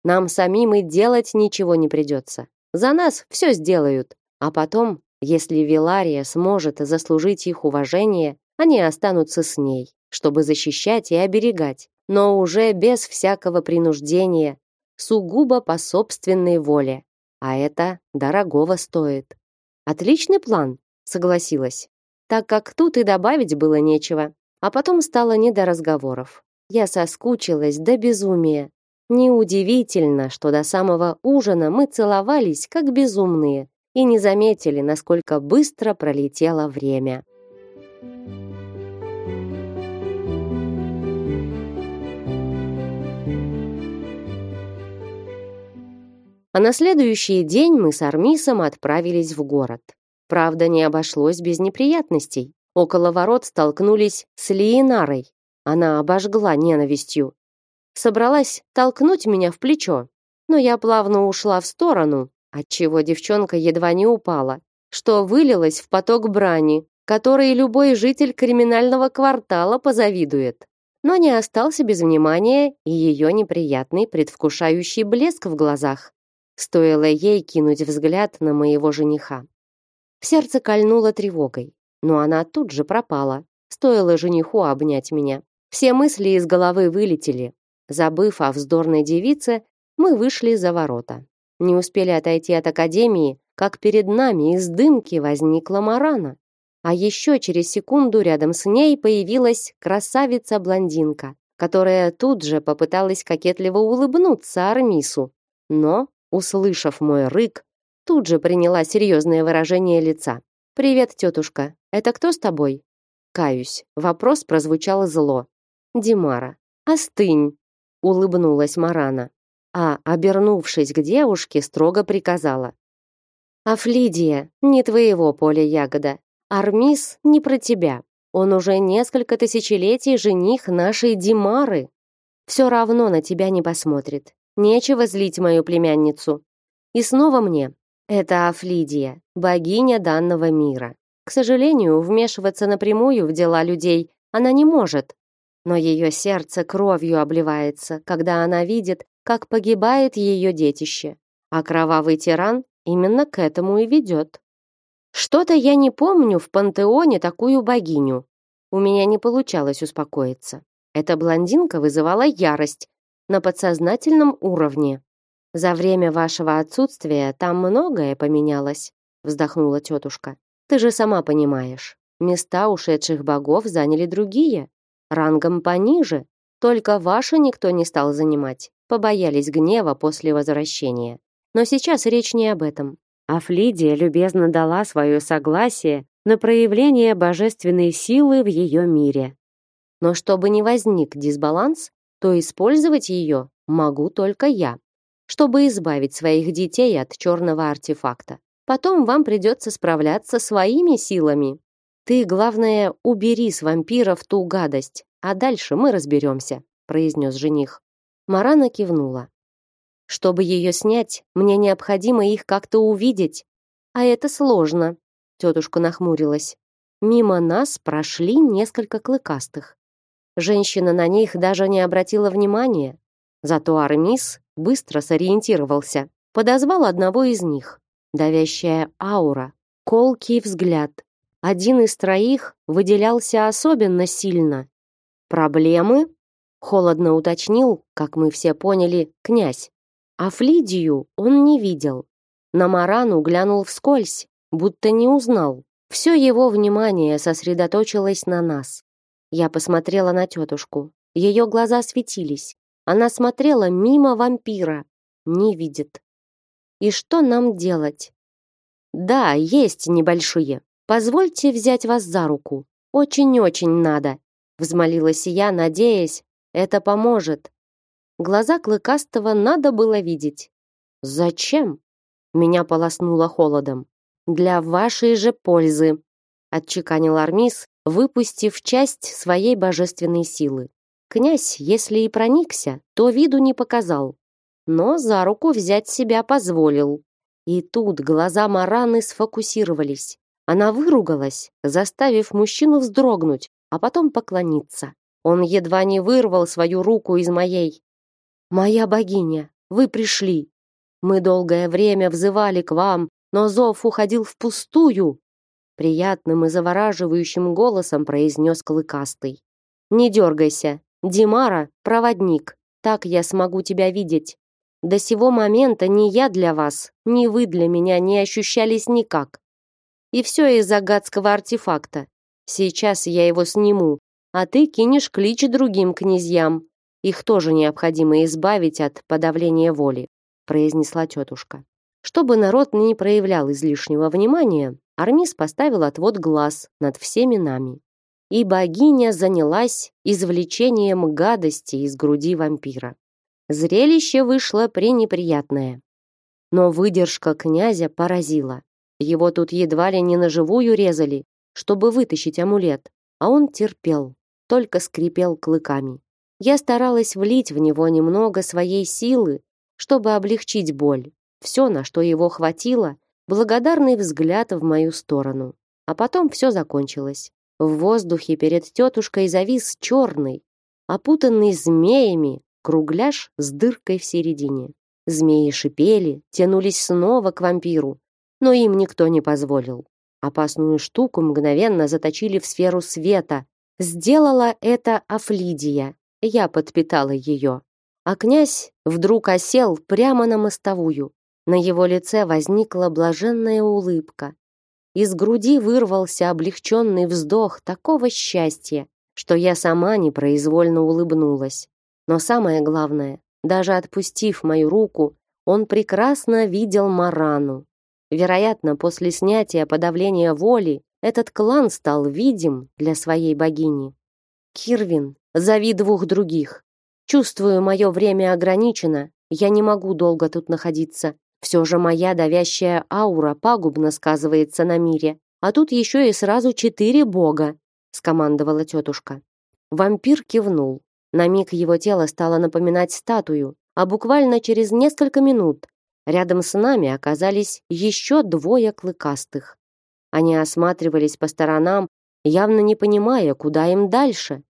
Нам самим и делать ничего не придется. За нас все сделают. А потом, если Вилария сможет заслужить их уважение, они останутся с ней, чтобы защищать и оберегать, но уже без всякого принуждения, сугубо по собственной воле. А это дорогого стоит. Отличный план, согласилась. Так как тут и добавить было нечего. А потом стало не до разговоров. Я соскучилась до безумия. Неудивительно, что до самого ужина мы целовались как безумные и не заметили, насколько быстро пролетело время. А на следующий день мы с Армисом отправились в город. Правда, не обошлось без неприятностей. Около ворот столкнулись с Лиенарой. Она обожгла ненавистью. Собралась толкнуть меня в плечо, но я плавно ушла в сторону, отчего девчонка едва не упала, что вылилось в поток брани, который любой житель криминального квартала позавидует. Но не остался без внимания и ее неприятный предвкушающий блеск в глазах. Стоило ей кинуть взгляд на моего жениха. В сердце кольнуло тревогой, но она тут же пропала. Стоило жениху обнять меня. Все мысли из головы вылетели. Забыв о вздорной девице, мы вышли за ворота. Не успели отойти от академии, как перед нами из дымки возникла Марана. А еще через секунду рядом с ней появилась красавица-блондинка, которая тут же попыталась кокетливо улыбнуться Армису, но услышав мой рык, тут же приняла серьезное выражение лица. «Привет, тетушка. Это кто с тобой?» Каюсь. Вопрос прозвучал зло. «Димара. Остынь!» Улыбнулась Марана. А, обернувшись к девушке, строго приказала. «Афлидия, не твоего поля ягода. Армис не про тебя. Он уже несколько тысячелетий жених нашей Димары. Все равно на тебя не посмотрит. Нечего злить мою племянницу. И снова мне. Это Афлидия, богиня данного мира. К сожалению, вмешиваться напрямую в дела людей она не может. Но ее сердце кровью обливается, когда она видит, как погибает ее детище. А кровавый тиран именно к этому и ведет. Что-то я не помню в пантеоне такую богиню. У меня не получалось успокоиться. Эта блондинка вызывала ярость, на подсознательном уровне. За время вашего отсутствия там многое поменялось, вздохнула тетушка. Ты же сама понимаешь, места ушедших богов заняли другие, рангом пониже. Только ваши никто не стал занимать, побоялись гнева после возвращения. Но сейчас речь не об этом. Афлидия любезно дала свое согласие на проявление божественной силы в ее мире. Но чтобы не возник дисбаланс, то использовать ее могу только я, чтобы избавить своих детей от черного артефакта. Потом вам придется справляться своими силами. Ты, главное, убери с вампиров ту гадость, а дальше мы разберемся», — произнес жених. Марана кивнула. «Чтобы ее снять, мне необходимо их как-то увидеть. А это сложно», — тетушка нахмурилась. Мимо нас прошли несколько клыкастых. Женщина на них даже не обратила внимания. Зато Армис быстро сориентировался, подозвал одного из них. Давящая аура, колкий взгляд. Один из троих выделялся особенно сильно. «Проблемы?» — холодно уточнил, как мы все поняли, князь. А Флидию он не видел. На Марану глянул вскользь, будто не узнал. Все его внимание сосредоточилось на нас. Я посмотрела на тетушку. Ее глаза светились. Она смотрела мимо вампира. Не видит. И что нам делать? Да, есть небольшие. Позвольте взять вас за руку. Очень-очень надо. взмолилась я, надеясь, это поможет. Глаза клыкастого надо было видеть. Зачем? Меня полоснуло холодом. Для вашей же пользы, отчеканил Армис, выпустив часть своей божественной силы. Князь, если и проникся, то виду не показал, но за руку взять себя позволил. И тут глаза Мараны сфокусировались. Она выругалась, заставив мужчину вздрогнуть, а потом поклониться. Он едва не вырвал свою руку из моей. «Моя богиня, вы пришли. Мы долгое время взывали к вам, но зов уходил впустую», приятным и завораживающим голосом произнес Клыкастый. «Не дергайся. Димара — проводник. Так я смогу тебя видеть. До сего момента ни я для вас, ни вы для меня не ощущались никак. И все из-за гадского артефакта. Сейчас я его сниму, а ты кинешь клич другим князьям. Их тоже необходимо избавить от подавления воли», произнесла тетушка. Чтобы народ не проявлял излишнего внимания, Армис поставил отвод глаз над всеми нами. И богиня занялась извлечением гадости из груди вампира. Зрелище вышло пренеприятное. Но выдержка князя поразила. Его тут едва ли не на живую резали, чтобы вытащить амулет, а он терпел, только скрипел клыками. Я старалась влить в него немного своей силы, чтобы облегчить боль. Все, на что его хватило, благодарный взгляд в мою сторону. А потом все закончилось. В воздухе перед тетушкой завис черный, опутанный змеями, кругляш с дыркой в середине. Змеи шипели, тянулись снова к вампиру, но им никто не позволил. Опасную штуку мгновенно заточили в сферу света. Сделала это Афлидия. Я подпитала ее. А князь вдруг осел прямо на мостовую. На его лице возникла блаженная улыбка. Из груди вырвался облегченный вздох такого счастья, что я сама непроизвольно улыбнулась. Но самое главное, даже отпустив мою руку, он прекрасно видел Марану. Вероятно, после снятия подавления воли этот клан стал видим для своей богини. Кирвин, зови двух других. Чувствую, мое время ограничено, я не могу долго тут находиться. Все же моя давящая аура пагубно сказывается на мире. А тут еще и сразу четыре бога, скомандовала тетушка. Вампир кивнул. На миг его тело стало напоминать статую, а буквально через несколько минут Рядом с нами оказались еще двое клыкастых. Они осматривались по сторонам, явно не понимая, куда им дальше.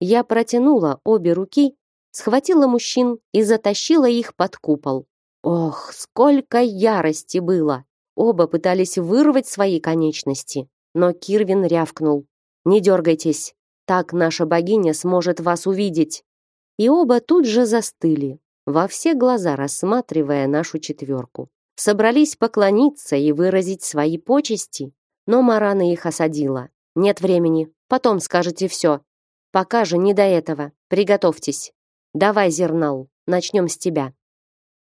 Я протянула обе руки, схватила мужчин и затащила их под купол. Ох, сколько ярости было! Оба пытались вырвать свои конечности, но Кирвин рявкнул. «Не дергайтесь, так наша богиня сможет вас увидеть». И оба тут же застыли, во все глаза рассматривая нашу четверку. Собрались поклониться и выразить свои почести, но Марана их осадила. «Нет времени, потом скажете все. Пока же не до этого. Приготовьтесь. Давай, Зернал, начнем с тебя».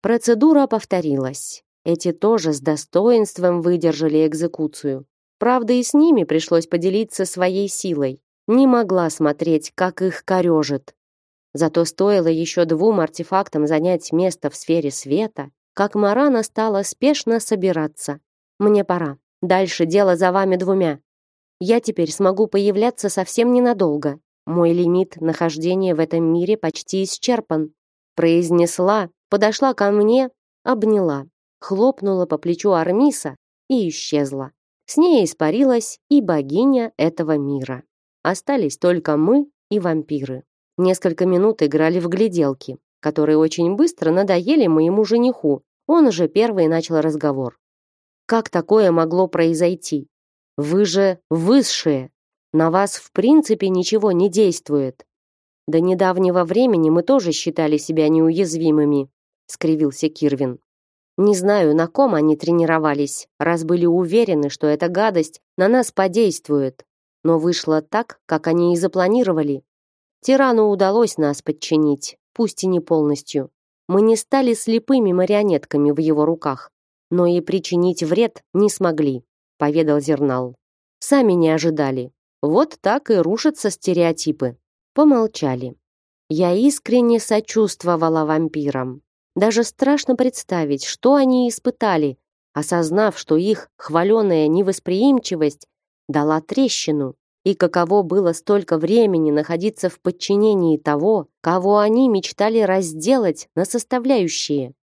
Процедура повторилась. Эти тоже с достоинством выдержали экзекуцию. Правда, и с ними пришлось поделиться своей силой. Не могла смотреть, как их корежит. Зато стоило еще двум артефактам занять место в сфере света, как Марана стала спешно собираться. «Мне пора. Дальше дело за вами двумя. Я теперь смогу появляться совсем ненадолго. Мой лимит нахождения в этом мире почти исчерпан», произнесла, подошла ко мне, обняла, хлопнула по плечу Армиса и исчезла. С ней испарилась и богиня этого мира. Остались только мы и вампиры. Несколько минут играли в гляделки, которые очень быстро надоели моему жениху. Он же первый начал разговор. Как такое могло произойти? Вы же высшие. На вас в принципе ничего не действует. До недавнего времени мы тоже считали себя неуязвимыми, скривился Кирвин. Не знаю, на ком они тренировались, раз были уверены, что эта гадость на нас подействует. Но вышло так, как они и запланировали. Тирану удалось нас подчинить, пусть и не полностью. Мы не стали слепыми марионетками в его руках, но и причинить вред не смогли, поведал Зернал. Сами не ожидали. Вот так и рушатся стереотипы. Помолчали. Я искренне сочувствовала вампирам. Даже страшно представить, что они испытали, осознав, что их хваленая невосприимчивость дала трещину, и каково было столько времени находиться в подчинении того, кого они мечтали разделать на составляющие.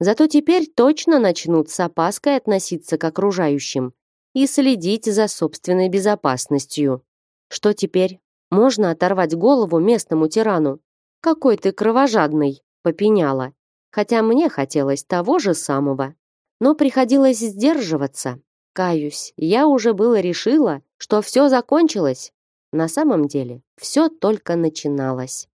Зато теперь точно начнут с опаской относиться к окружающим и следить за собственной безопасностью. Что теперь? Можно оторвать голову местному тирану? Какой ты кровожадный, попеняла. Хотя мне хотелось того же самого. Но приходилось сдерживаться. Каюсь, я уже было решила, что все закончилось. На самом деле, все только начиналось.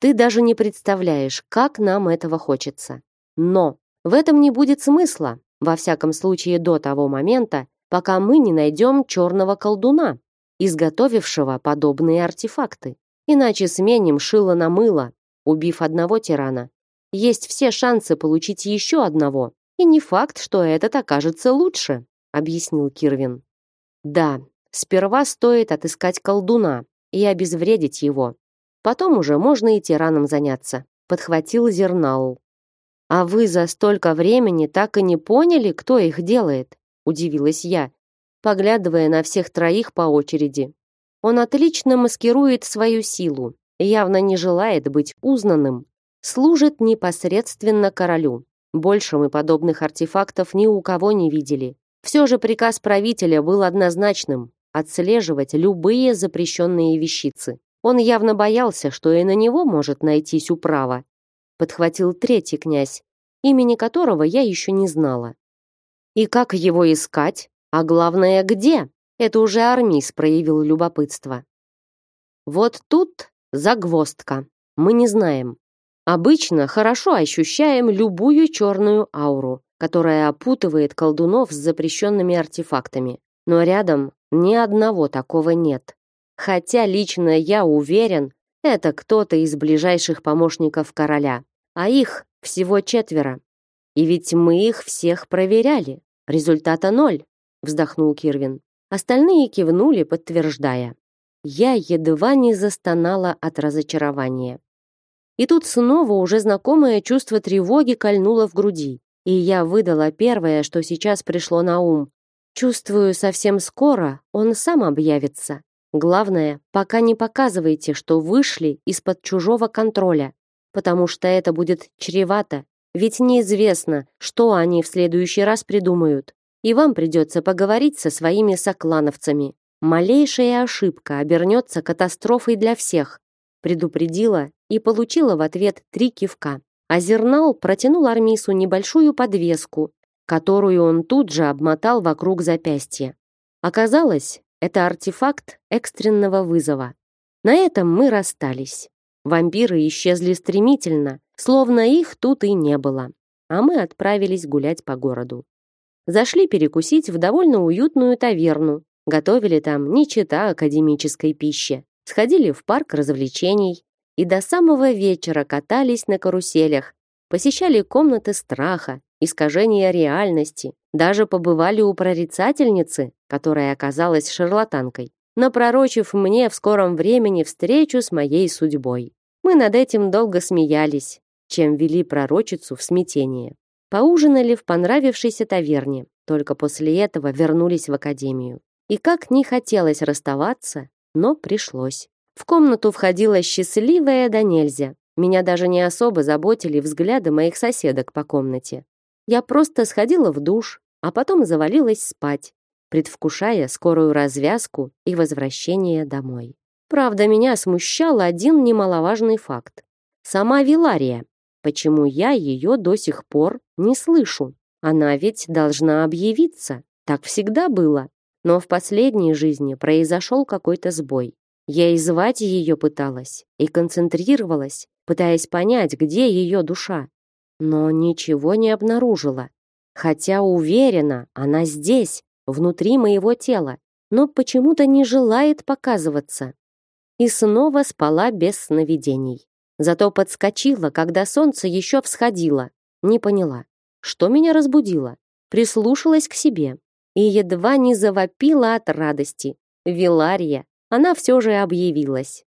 Ты даже не представляешь, как нам этого хочется. Но в этом не будет смысла, во всяком случае до того момента, пока мы не найдем черного колдуна, изготовившего подобные артефакты. Иначе сменим шило на мыло, убив одного тирана. Есть все шансы получить еще одного, и не факт, что этот окажется лучше, объяснил Кирвин. Да, сперва стоит отыскать колдуна и обезвредить его. Потом уже можно и тираном заняться, подхватил Зернал. А вы за столько времени так и не поняли, кто их делает? удивилась я, поглядывая на всех троих по очереди. Он отлично маскирует свою силу, явно не желает быть узнанным, служит непосредственно королю. Больше мы подобных артефактов ни у кого не видели. Все же приказ правителя был однозначным отслеживать любые запрещенные вещицы. Он явно боялся, что и на него может найтись управа. Подхватил третий князь, имени которого я еще не знала. И как его искать? А главное, где? Это уже Армис проявил любопытство. Вот тут загвоздка. Мы не знаем. Обычно хорошо ощущаем любую черную ауру, которая опутывает колдунов с запрещенными артефактами. Но рядом ни одного такого нет. Хотя лично я уверен, это кто-то из ближайших помощников короля. А их всего четверо. И ведь мы их всех проверяли. Результата ноль, вздохнул Кирвин. Остальные кивнули, подтверждая. Я едва не застонала от разочарования. И тут снова уже знакомое чувство тревоги кольнуло в груди, и я выдала первое, что сейчас пришло на ум. Чувствую, совсем скоро он сам объявится. Главное, пока не показывайте, что вышли из-под чужого контроля, потому что это будет чревато ведь неизвестно, что они в следующий раз придумают. И вам придется поговорить со своими соклановцами. Малейшая ошибка обернется катастрофой для всех. Предупредила и получила в ответ три кивка. А Зернал протянул Армису небольшую подвеску, которую он тут же обмотал вокруг запястья. Оказалось, это артефакт экстренного вызова. На этом мы расстались. Вампиры исчезли стремительно, словно их тут и не было. А мы отправились гулять по городу. Зашли перекусить в довольно уютную таверну. Готовили там не чета академической пищи. Сходили в парк развлечений и до самого вечера катались на каруселях, посещали комнаты страха, искажения реальности, даже побывали у прорицательницы, которая оказалась шарлатанкой, напророчив мне в скором времени встречу с моей судьбой. Мы над этим долго смеялись, чем вели пророчицу в смятение. Поужинали в понравившейся таверне, только после этого вернулись в академию. И как не хотелось расставаться, но пришлось. В комнату входила счастливая до нельзя. Меня даже не особо заботили взгляды моих соседок по комнате. Я просто сходила в душ, а потом завалилась спать, предвкушая скорую развязку и возвращение домой. Правда, меня смущал один немаловажный факт. Сама Вилария. Почему я ее до сих пор не слышу? Она ведь должна объявиться. Так всегда было. Но в последней жизни произошел какой-то сбой. Я и звать ее пыталась, и концентрировалась, пытаясь понять, где ее душа. Но ничего не обнаружила. Хотя уверена, она здесь, внутри моего тела, но почему-то не желает показываться и снова спала без сновидений. Зато подскочила, когда солнце еще всходило. Не поняла, что меня разбудило. Прислушалась к себе и едва не завопила от радости. Вилария, она все же объявилась.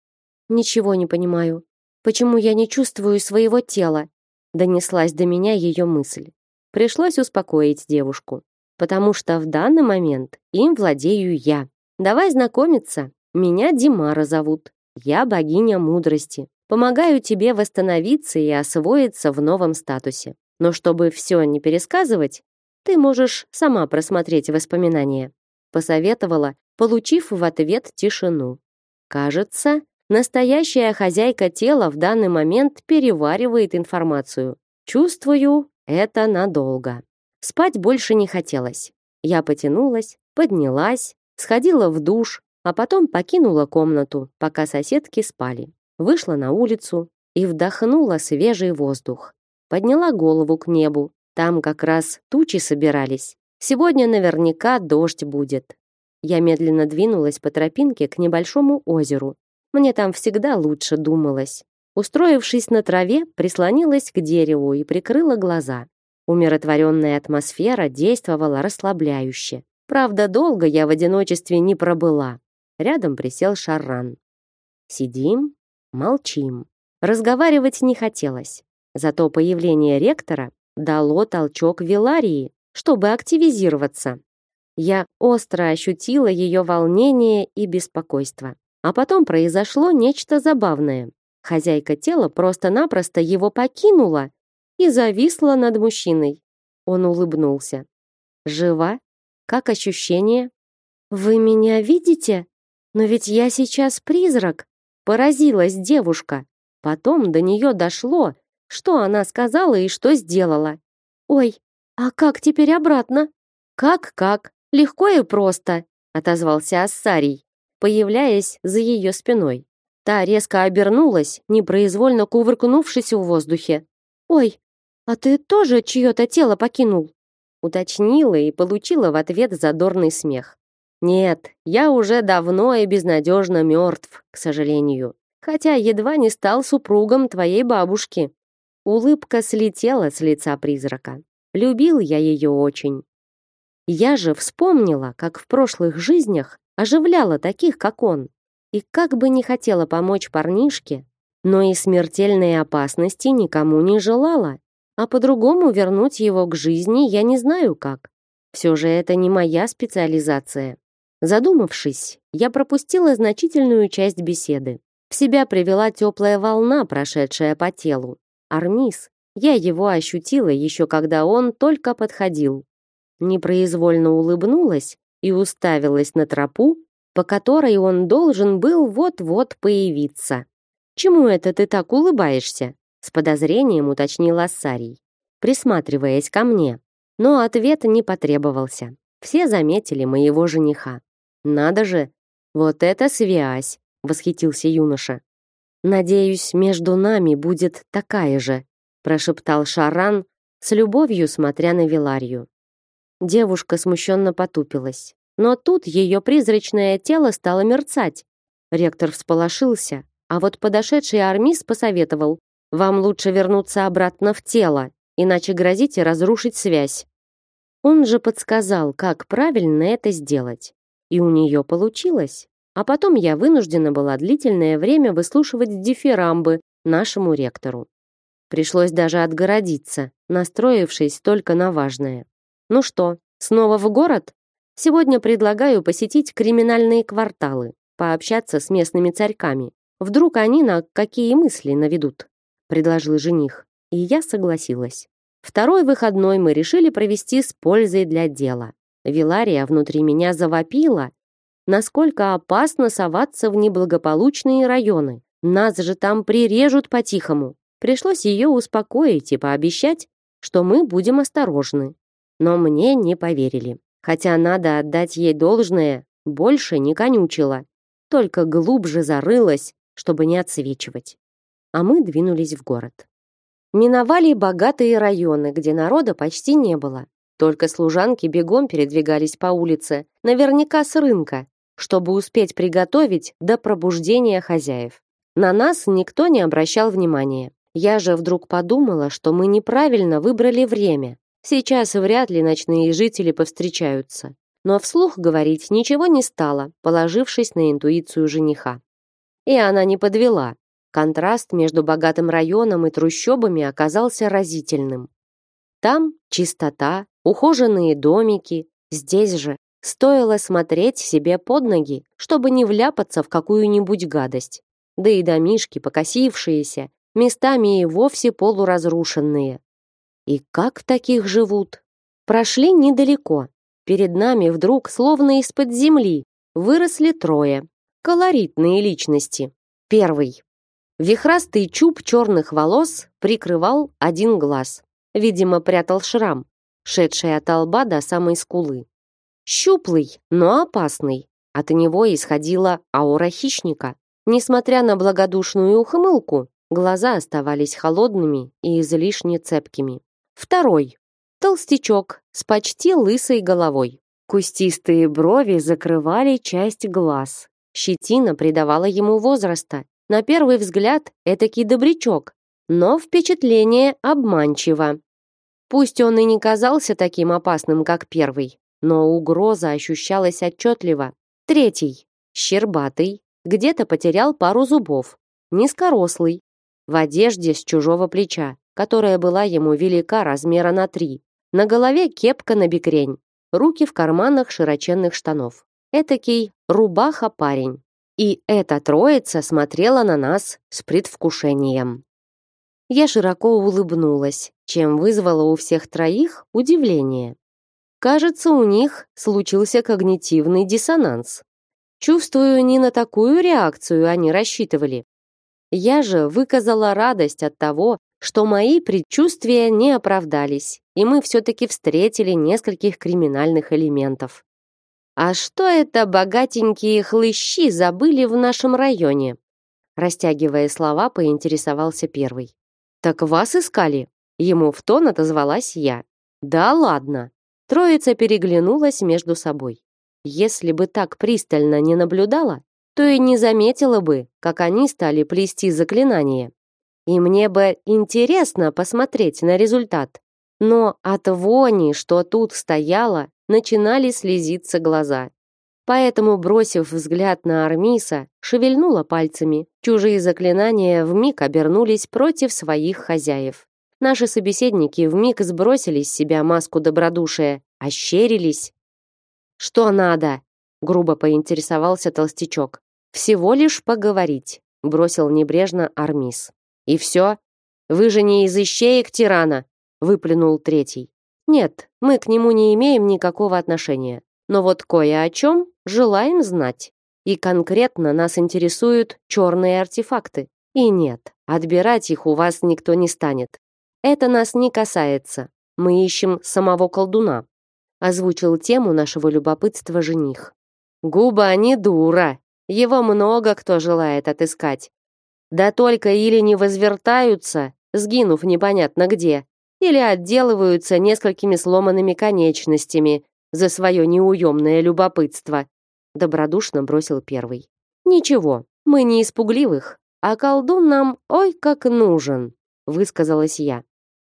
«Ничего не понимаю. Почему я не чувствую своего тела?» Донеслась до меня ее мысль. Пришлось успокоить девушку. «Потому что в данный момент им владею я. Давай знакомиться. Меня Димара зовут. Я богиня мудрости. Помогаю тебе восстановиться и освоиться в новом статусе. Но чтобы все не пересказывать, ты можешь сама просмотреть воспоминания. Посоветовала, получив в ответ тишину. Кажется, настоящая хозяйка тела в данный момент переваривает информацию. Чувствую, это надолго. Спать больше не хотелось. Я потянулась, поднялась, сходила в душ, а потом покинула комнату, пока соседки спали. Вышла на улицу и вдохнула свежий воздух. Подняла голову к небу. Там как раз тучи собирались. Сегодня наверняка дождь будет. Я медленно двинулась по тропинке к небольшому озеру. Мне там всегда лучше думалось. Устроившись на траве, прислонилась к дереву и прикрыла глаза. Умиротворенная атмосфера действовала расслабляюще. Правда, долго я в одиночестве не пробыла. Рядом присел Шарран. Сидим, молчим. Разговаривать не хотелось. Зато появление ректора дало толчок Виларии, чтобы активизироваться. Я остро ощутила ее волнение и беспокойство. А потом произошло нечто забавное. Хозяйка тела просто-напросто его покинула и зависла над мужчиной. Он улыбнулся. «Жива? Как ощущение?» «Вы меня видите?» Но ведь я сейчас призрак, поразилась девушка. Потом до нее дошло, что она сказала и что сделала. Ой, а как теперь обратно? Как-как? Легко и просто, отозвался Ассарий, появляясь за ее спиной. Та резко обернулась, непроизвольно кувыркнувшись в воздухе. Ой, а ты тоже чье-то тело покинул? уточнила и получила в ответ задорный смех. Нет, я уже давно и безнадежно мертв, к сожалению. Хотя едва не стал супругом твоей бабушки. Улыбка слетела с лица призрака. Любил я ее очень. Я же вспомнила, как в прошлых жизнях оживляла таких, как он. И как бы не хотела помочь парнишке, но и смертельной опасности никому не желала. А по-другому вернуть его к жизни я не знаю как. Все же это не моя специализация. Задумавшись, я пропустила значительную часть беседы. В себя привела теплая волна, прошедшая по телу. Армис, я его ощутила еще когда он только подходил. Непроизвольно улыбнулась и уставилась на тропу, по которой он должен был вот-вот появиться. «Чему это ты так улыбаешься?» с подозрением уточнила Сарий, присматриваясь ко мне. Но ответ не потребовался. Все заметили моего жениха. Надо же, вот это связь, восхитился юноша. Надеюсь, между нами будет такая же, прошептал Шаран с любовью смотря на Виларию. Девушка смущенно потупилась, но тут ее призрачное тело стало мерцать. Ректор всполошился, а вот подошедший Армис посоветовал: "Вам лучше вернуться обратно в тело, иначе грозите разрушить связь". Он же подсказал, как правильно это сделать. И у нее получилось. А потом я вынуждена была длительное время выслушивать дифирамбы нашему ректору. Пришлось даже отгородиться, настроившись только на важное. Ну что, снова в город? Сегодня предлагаю посетить криминальные кварталы, пообщаться с местными царьками. Вдруг они на какие мысли наведут, предложил жених, и я согласилась. Второй выходной мы решили провести с пользой для дела. Вилария внутри меня завопила, насколько опасно соваться в неблагополучные районы. Нас же там прирежут по-тихому. Пришлось ее успокоить и пообещать, что мы будем осторожны. Но мне не поверили. Хотя надо отдать ей должное, больше не конючила, только глубже зарылась, чтобы не отсвечивать. А мы двинулись в город. Миновали богатые районы, где народа почти не было. Только служанки бегом передвигались по улице, наверняка с рынка, чтобы успеть приготовить до пробуждения хозяев. На нас никто не обращал внимания. Я же вдруг подумала, что мы неправильно выбрали время. Сейчас вряд ли ночные жители повстречаются. но вслух говорить ничего не стала, положившись на интуицию жениха. И она не подвела. Контраст между богатым районом и трущобами оказался разительным. Там чистота, ухоженные домики, здесь же стоило смотреть себе под ноги, чтобы не вляпаться в какую-нибудь гадость. Да и домишки покосившиеся, местами и вовсе полуразрушенные. И как таких живут? Прошли недалеко. Перед нами вдруг, словно из-под земли, выросли трое. Колоритные личности. Первый. Вихрастый чуб черных волос прикрывал один глаз. Видимо, прятал шрам, шедший от лба до самой скулы. Щуплый, но опасный. От него исходила аура хищника. Несмотря на благодушную ухмылку, глаза оставались холодными и излишне цепкими. Второй. Толстячок с почти лысой головой. Кустистые брови закрывали часть глаз. Щетина придавала ему возраста. На первый взгляд этакий добрячок, но впечатление обманчиво. Пусть он и не казался таким опасным, как первый, но угроза ощущалась отчетливо. Третий. Щербатый. Где-то потерял пару зубов. Низкорослый. В одежде с чужого плеча которая была ему велика размера на три. На голове кепка на бикрень, руки в карманах широченных штанов. Этакий рубаха-парень. И эта троица смотрела на нас с предвкушением. Я широко улыбнулась, чем вызвала у всех троих удивление. Кажется, у них случился когнитивный диссонанс. Чувствую, не на такую реакцию они рассчитывали. Я же выказала радость от того, что мои предчувствия не оправдались, и мы все-таки встретили нескольких криминальных элементов. «А что это богатенькие хлыщи забыли в нашем районе?» Растягивая слова, поинтересовался первый. «Так вас искали?» Ему в тон отозвалась я. «Да ладно!» Троица переглянулась между собой. Если бы так пристально не наблюдала, то и не заметила бы, как они стали плести заклинание. И мне бы интересно посмотреть на результат. Но от вони, что тут стояло, начинали слезиться глаза. Поэтому, бросив взгляд на Армиса, шевельнула пальцами. Чужие заклинания вмиг обернулись против своих хозяев. Наши собеседники вмиг сбросили с себя маску добродушия, ощерились. «Что надо?» — грубо поинтересовался толстячок. «Всего лишь поговорить», — бросил небрежно Армис. И все? Вы же не из ищеек тирана, выплюнул третий. Нет, мы к нему не имеем никакого отношения. Но вот кое о чем желаем знать. И конкретно нас интересуют черные артефакты. И нет, отбирать их у вас никто не станет. Это нас не касается. Мы ищем самого колдуна. Озвучил тему нашего любопытства жених. Губа не дура. Его много кто желает отыскать. Да только или не возвертаются, сгинув непонятно где, или отделываются несколькими сломанными конечностями за свое неуемное любопытство. Добродушно бросил первый. Ничего, мы не испугливых, а колдун нам ой как нужен, высказалась я.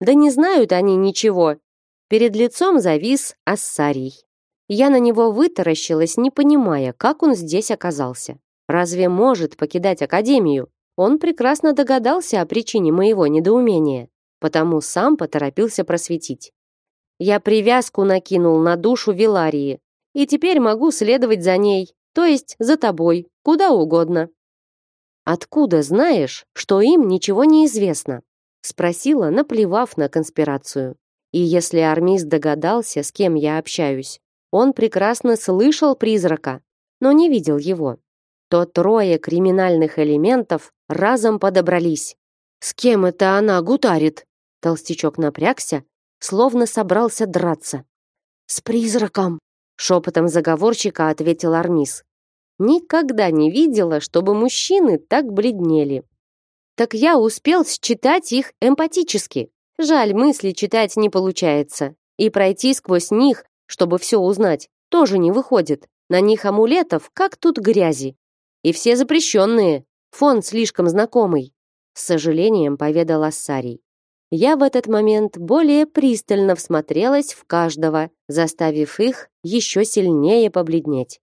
Да не знают они ничего. Перед лицом завис Ассарий. Я на него вытаращилась, не понимая, как он здесь оказался. Разве может покидать академию? Он прекрасно догадался о причине моего недоумения, потому сам поторопился просветить. Я привязку накинул на душу Виларии, и теперь могу следовать за ней, то есть за тобой, куда угодно. Откуда знаешь, что им ничего не известно? спросила, наплевав на конспирацию. И если Армис догадался, с кем я общаюсь, он прекрасно слышал призрака, но не видел его то трое криминальных элементов разом подобрались. «С кем это она гутарит?» Толстячок напрягся, словно собрался драться. «С призраком!» Шепотом заговорщика ответил Армис. Никогда не видела, чтобы мужчины так бледнели. Так я успел считать их эмпатически. Жаль, мысли читать не получается. И пройти сквозь них, чтобы все узнать, тоже не выходит. На них амулетов, как тут грязи. И все запрещенные. Фон слишком знакомый. С сожалением поведал Ассарий. Я в этот момент более пристально всмотрелась в каждого, заставив их еще сильнее побледнеть.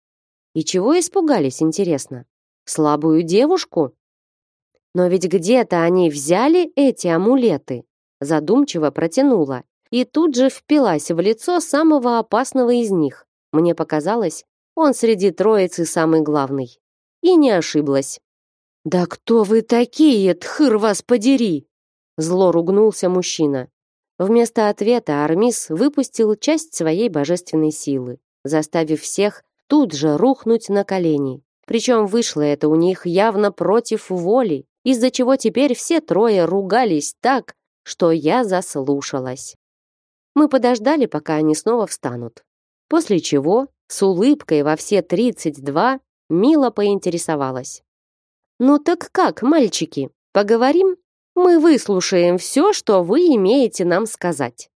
И чего испугались, интересно? Слабую девушку? Но ведь где-то они взяли эти амулеты. Задумчиво протянула и тут же впилась в лицо самого опасного из них. Мне показалось, он среди троицы самый главный. И не ошиблась. «Да кто вы такие, тхыр вас подери!» Зло ругнулся мужчина. Вместо ответа Армис выпустил часть своей божественной силы, заставив всех тут же рухнуть на колени. Причем вышло это у них явно против воли, из-за чего теперь все трое ругались так, что я заслушалась. Мы подождали, пока они снова встанут. После чего, с улыбкой во все тридцать два, мило поинтересовалась. «Ну так как, мальчики, поговорим? Мы выслушаем все, что вы имеете нам сказать».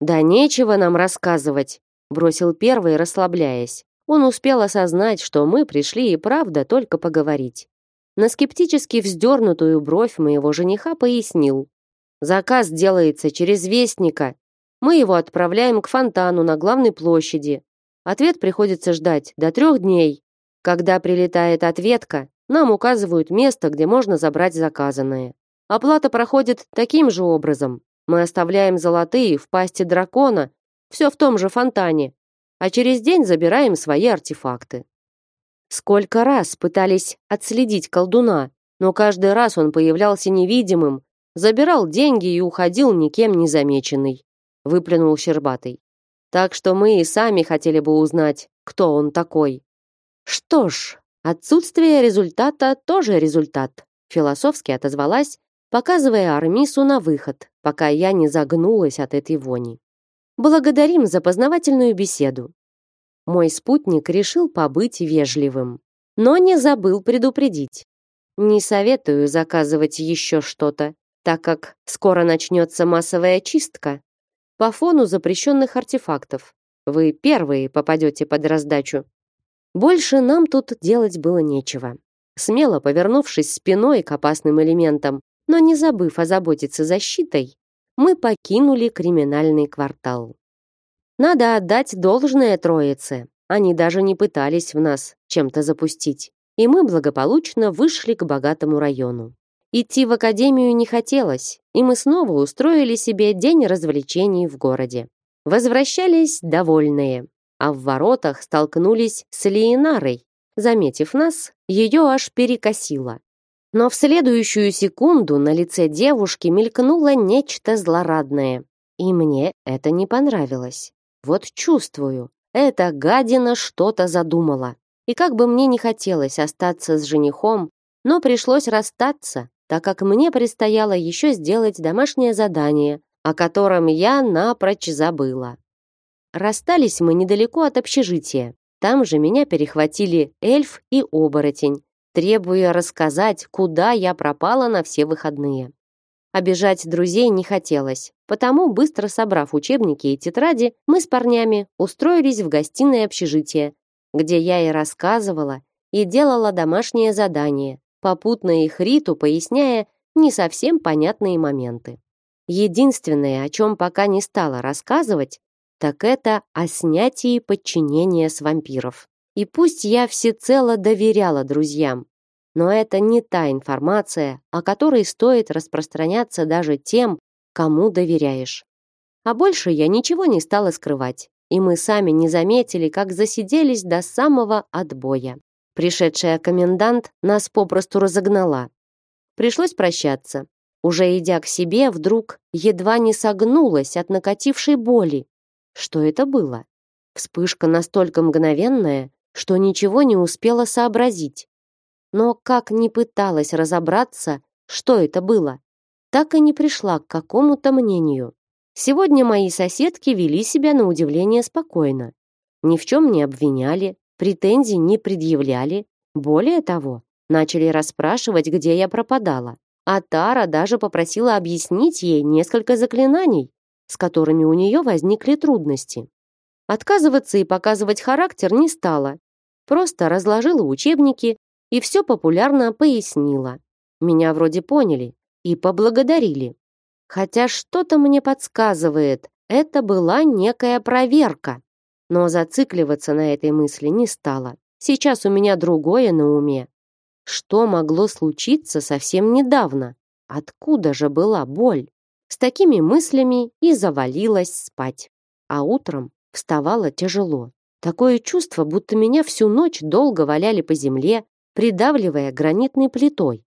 «Да нечего нам рассказывать», — бросил первый, расслабляясь. Он успел осознать, что мы пришли и правда только поговорить. На скептически вздернутую бровь моего жениха пояснил. «Заказ делается через вестника, мы его отправляем к фонтану на главной площади. Ответ приходится ждать до трех дней. Когда прилетает ответка, нам указывают место, где можно забрать заказанное. Оплата проходит таким же образом. Мы оставляем золотые в пасти дракона, все в том же фонтане, а через день забираем свои артефакты. Сколько раз пытались отследить колдуна, но каждый раз он появлялся невидимым, забирал деньги и уходил никем не замеченный выплюнул Щербатый. Так что мы и сами хотели бы узнать, кто он такой. Что ж, отсутствие результата тоже результат, философски отозвалась, показывая Армису на выход, пока я не загнулась от этой вони. Благодарим за познавательную беседу. Мой спутник решил побыть вежливым, но не забыл предупредить. Не советую заказывать еще что-то, так как скоро начнется массовая чистка, по фону запрещенных артефактов. Вы первые попадете под раздачу. Больше нам тут делать было нечего. Смело повернувшись спиной к опасным элементам, но не забыв озаботиться защитой, мы покинули криминальный квартал. Надо отдать должное троице. Они даже не пытались в нас чем-то запустить. И мы благополучно вышли к богатому району. Идти в академию не хотелось, и мы снова устроили себе день развлечений в городе. Возвращались довольные, а в воротах столкнулись с Лиенарой. Заметив нас, ее аж перекосило. Но в следующую секунду на лице девушки мелькнуло нечто злорадное. И мне это не понравилось. Вот чувствую, эта гадина что-то задумала. И как бы мне не хотелось остаться с женихом, но пришлось расстаться, так как мне предстояло еще сделать домашнее задание, о котором я напрочь забыла. Расстались мы недалеко от общежития. Там же меня перехватили эльф и оборотень, требуя рассказать, куда я пропала на все выходные. Обижать друзей не хотелось, потому, быстро собрав учебники и тетради, мы с парнями устроились в гостиной общежития, где я и рассказывала, и делала домашнее задание, попутно их Риту поясняя не совсем понятные моменты. Единственное, о чем пока не стала рассказывать, так это о снятии подчинения с вампиров. И пусть я всецело доверяла друзьям, но это не та информация, о которой стоит распространяться даже тем, кому доверяешь. А больше я ничего не стала скрывать, и мы сами не заметили, как засиделись до самого отбоя. Пришедшая комендант нас попросту разогнала. Пришлось прощаться. Уже идя к себе, вдруг едва не согнулась от накатившей боли. Что это было? Вспышка настолько мгновенная, что ничего не успела сообразить. Но как ни пыталась разобраться, что это было, так и не пришла к какому-то мнению. Сегодня мои соседки вели себя на удивление спокойно. Ни в чем не обвиняли, претензий не предъявляли. Более того, начали расспрашивать, где я пропадала. А Тара даже попросила объяснить ей несколько заклинаний, с которыми у нее возникли трудности. Отказываться и показывать характер не стала. Просто разложила учебники и все популярно пояснила. Меня вроде поняли и поблагодарили. Хотя что-то мне подсказывает, это была некая проверка. Но зацикливаться на этой мысли не стала. Сейчас у меня другое на уме. Что могло случиться совсем недавно? Откуда же была боль? С такими мыслями и завалилась спать. А утром вставала тяжело. Такое чувство, будто меня всю ночь долго валяли по земле, придавливая гранитной плитой.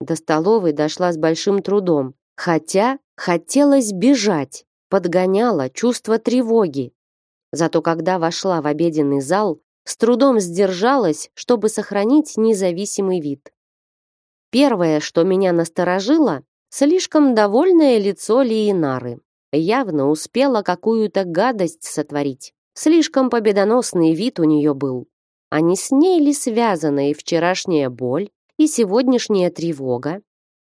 До столовой дошла с большим трудом, хотя хотелось бежать, подгоняло чувство тревоги. Зато когда вошла в обеденный зал, с трудом сдержалась, чтобы сохранить независимый вид. Первое, что меня насторожило, слишком довольное лицо Лиенары. Явно успела какую-то гадость сотворить. Слишком победоносный вид у нее был. А не с ней ли связана и вчерашняя боль, и сегодняшняя тревога?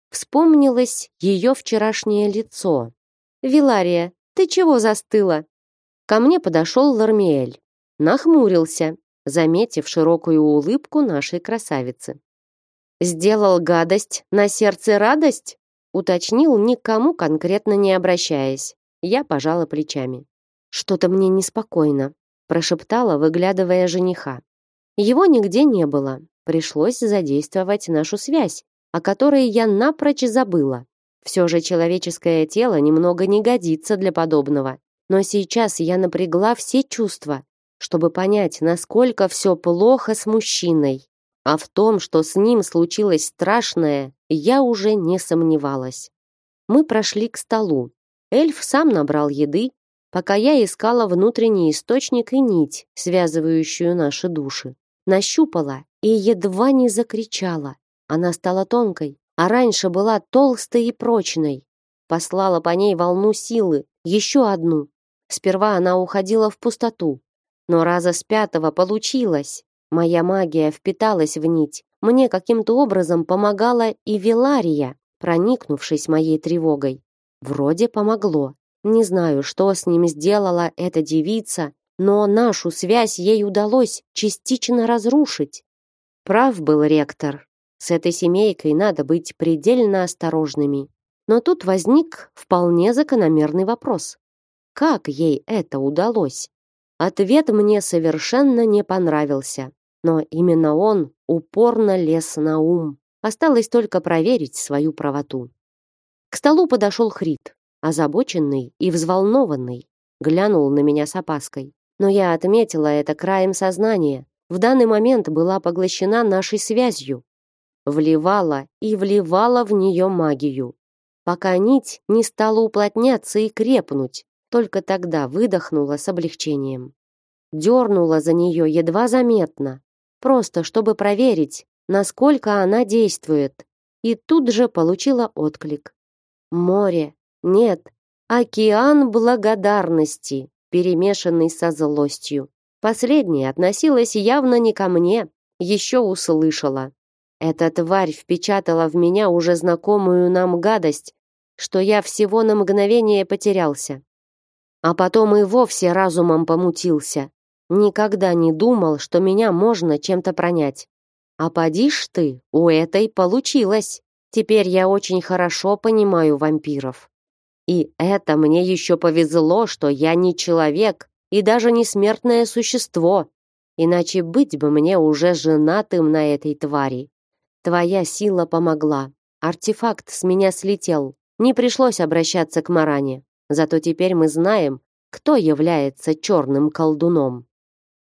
Вспомнилось ее вчерашнее лицо. «Вилария, ты чего застыла?» Ко мне подошел Лармиэль. Нахмурился, заметив широкую улыбку нашей красавицы. «Сделал гадость, на сердце радость?» Уточнил, никому конкретно не обращаясь. Я пожала плечами. «Что-то мне неспокойно», прошептала, выглядывая жениха. Его нигде не было. Пришлось задействовать нашу связь, о которой я напрочь забыла. Все же человеческое тело немного не годится для подобного. Но сейчас я напрягла все чувства, чтобы понять, насколько все плохо с мужчиной. А в том, что с ним случилось страшное, я уже не сомневалась. Мы прошли к столу. Эльф сам набрал еды, пока я искала внутренний источник и нить, связывающую наши души. Нащупала и едва не закричала. Она стала тонкой, а раньше была толстой и прочной. Послала по ней волну силы, еще одну. Сперва она уходила в пустоту, но раза с пятого получилось. Моя магия впиталась в нить. Мне каким-то образом помогала и Вилария, проникнувшись моей тревогой. Вроде помогло. Не знаю, что с ним сделала эта девица, но нашу связь ей удалось частично разрушить. Прав был ректор. С этой семейкой надо быть предельно осторожными. Но тут возник вполне закономерный вопрос. Как ей это удалось? Ответ мне совершенно не понравился, но именно он упорно лез на ум. Осталось только проверить свою правоту. К столу подошел Хрит, озабоченный и взволнованный, глянул на меня с опаской. Но я отметила это краем сознания. В данный момент была поглощена нашей связью. Вливала и вливала в нее магию, пока нить не стала уплотняться и крепнуть, только тогда выдохнула с облегчением. Дернула за нее едва заметно, просто чтобы проверить, насколько она действует, и тут же получила отклик. Море, нет, океан благодарности, перемешанный со злостью. Последняя относилась явно не ко мне, еще услышала. Эта тварь впечатала в меня уже знакомую нам гадость, что я всего на мгновение потерялся а потом и вовсе разумом помутился. Никогда не думал, что меня можно чем-то пронять. А поди ж ты, у этой получилось. Теперь я очень хорошо понимаю вампиров. И это мне еще повезло, что я не человек и даже не смертное существо. Иначе быть бы мне уже женатым на этой твари. Твоя сила помогла. Артефакт с меня слетел. Не пришлось обращаться к Маране. Зато теперь мы знаем, кто является черным колдуном.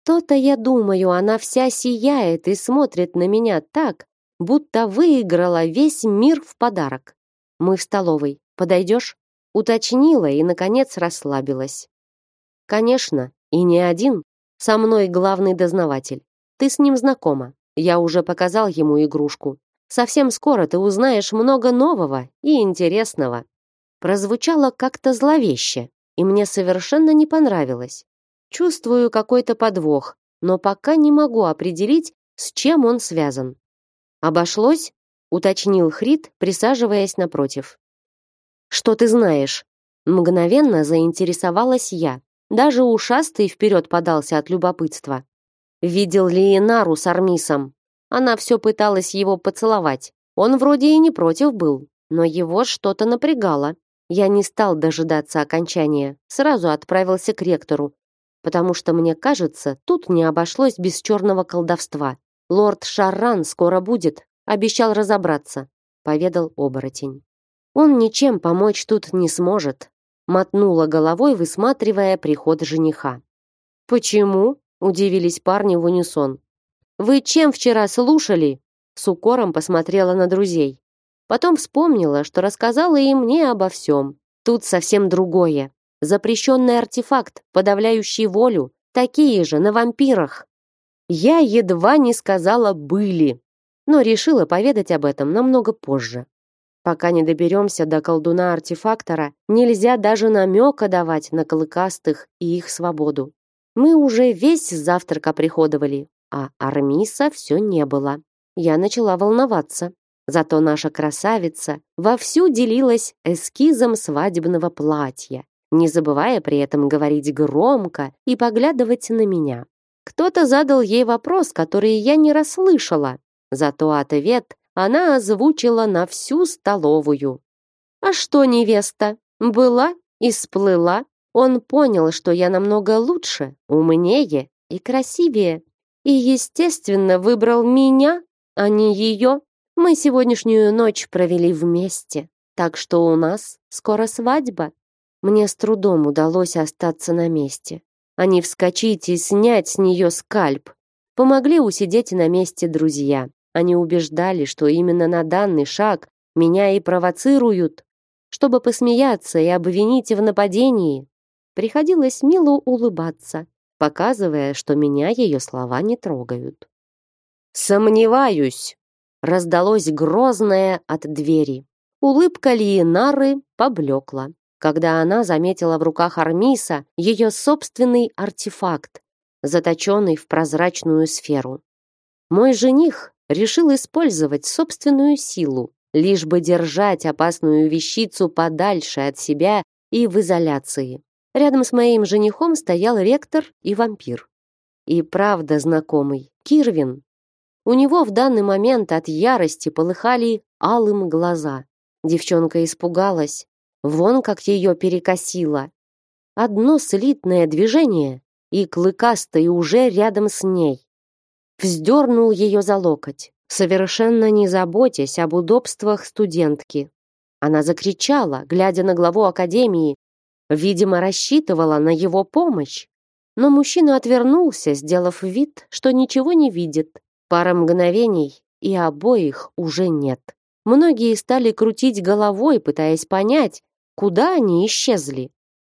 То-то я думаю, она вся сияет и смотрит на меня так, будто выиграла весь мир в подарок. Мы в столовой. Подойдешь? Уточнила и, наконец, расслабилась. Конечно, и не один. Со мной главный дознаватель. Ты с ним знакома. Я уже показал ему игрушку. Совсем скоро ты узнаешь много нового и интересного прозвучало как-то зловеще, и мне совершенно не понравилось. Чувствую какой-то подвох, но пока не могу определить, с чем он связан. Обошлось? уточнил Хрит, присаживаясь напротив. Что ты знаешь? Мгновенно заинтересовалась я. Даже ушастый вперед подался от любопытства. Видел ли Инару с Армисом? Она все пыталась его поцеловать. Он вроде и не против был, но его что-то напрягало. Я не стал дожидаться окончания, сразу отправился к ректору, потому что мне кажется, тут не обошлось без черного колдовства. Лорд Шарран скоро будет, обещал разобраться, поведал оборотень. Он ничем помочь тут не сможет, мотнула головой, высматривая приход жениха. Почему? удивились парни в унисон. Вы чем вчера слушали? С укором посмотрела на друзей. Потом вспомнила, что рассказала им не обо всем. Тут совсем другое. Запрещенный артефакт, подавляющий волю, такие же на вампирах. Я едва не сказала «были», но решила поведать об этом намного позже. Пока не доберемся до колдуна-артефактора, нельзя даже намека давать на клыкастых и их свободу. Мы уже весь завтрак оприходовали, а Армиса все не было. Я начала волноваться. Зато наша красавица вовсю делилась эскизом свадебного платья, не забывая при этом говорить громко и поглядывать на меня. Кто-то задал ей вопрос, который я не расслышала, зато ответ она озвучила на всю столовую. «А что, невеста, была и сплыла?» Он понял, что я намного лучше, умнее и красивее, и, естественно, выбрал меня, а не ее. Мы сегодняшнюю ночь провели вместе, так что у нас скоро свадьба. Мне с трудом удалось остаться на месте, а не вскочить и снять с нее скальп. Помогли усидеть на месте друзья. Они убеждали, что именно на данный шаг меня и провоцируют, чтобы посмеяться и обвинить в нападении. Приходилось мило улыбаться, показывая, что меня ее слова не трогают. «Сомневаюсь!» — раздалось грозное от двери. Улыбка Лиенары поблекла, когда она заметила в руках Армиса ее собственный артефакт, заточенный в прозрачную сферу. Мой жених решил использовать собственную силу, лишь бы держать опасную вещицу подальше от себя и в изоляции. Рядом с моим женихом стоял ректор и вампир. И правда знакомый, Кирвин. У него в данный момент от ярости полыхали алым глаза. Девчонка испугалась. Вон как ее перекосило. Одно слитное движение, и клыкастый уже рядом с ней вздернул ее за локоть, совершенно не заботясь об удобствах студентки. Она закричала, глядя на главу академии, видимо, рассчитывала на его помощь. Но мужчина отвернулся, сделав вид, что ничего не видит. Пара мгновений, и обоих уже нет. Многие стали крутить головой, пытаясь понять, куда они исчезли.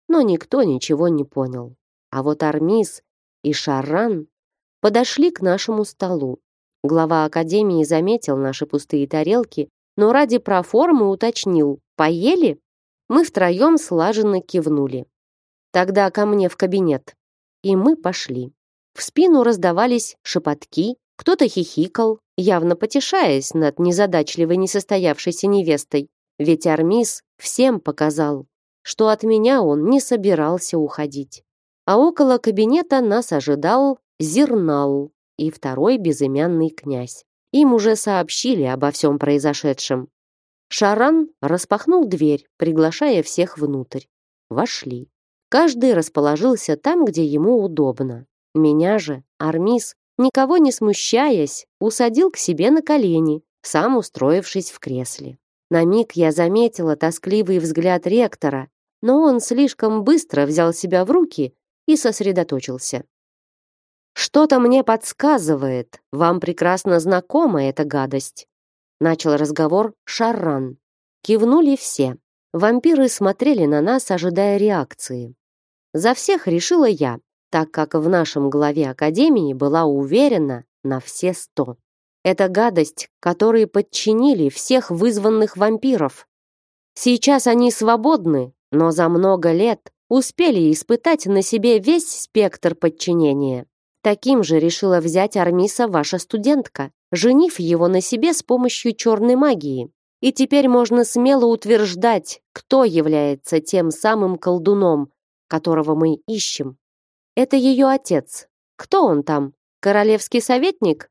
Но никто ничего не понял. А вот Армис и Шаран подошли к нашему столу. Глава академии заметил наши пустые тарелки, но ради проформы уточнил «Поели?» Мы втроем слаженно кивнули. «Тогда ко мне в кабинет». И мы пошли. В спину раздавались шепотки, кто-то хихикал, явно потешаясь над незадачливой несостоявшейся невестой. Ведь Армис всем показал, что от меня он не собирался уходить. А около кабинета нас ожидал Зернал и второй безымянный князь. Им уже сообщили обо всем произошедшем. Шаран распахнул дверь, приглашая всех внутрь. Вошли. Каждый расположился там, где ему удобно. Меня же Армис, никого не смущаясь, усадил к себе на колени, сам устроившись в кресле. На миг я заметила тоскливый взгляд ректора, но он слишком быстро взял себя в руки и сосредоточился. Что-то мне подсказывает, вам прекрасно знакома эта гадость. Начал разговор Шарран. Кивнули все. Вампиры смотрели на нас, ожидая реакции. За всех решила я, так как в нашем главе Академии была уверена на все сто. Это гадость, которой подчинили всех вызванных вампиров. Сейчас они свободны, но за много лет успели испытать на себе весь спектр подчинения. Таким же решила взять Армиса ваша студентка, женив его на себе с помощью черной магии. И теперь можно смело утверждать, кто является тем самым колдуном, которого мы ищем. Это ее отец. Кто он там? Королевский советник?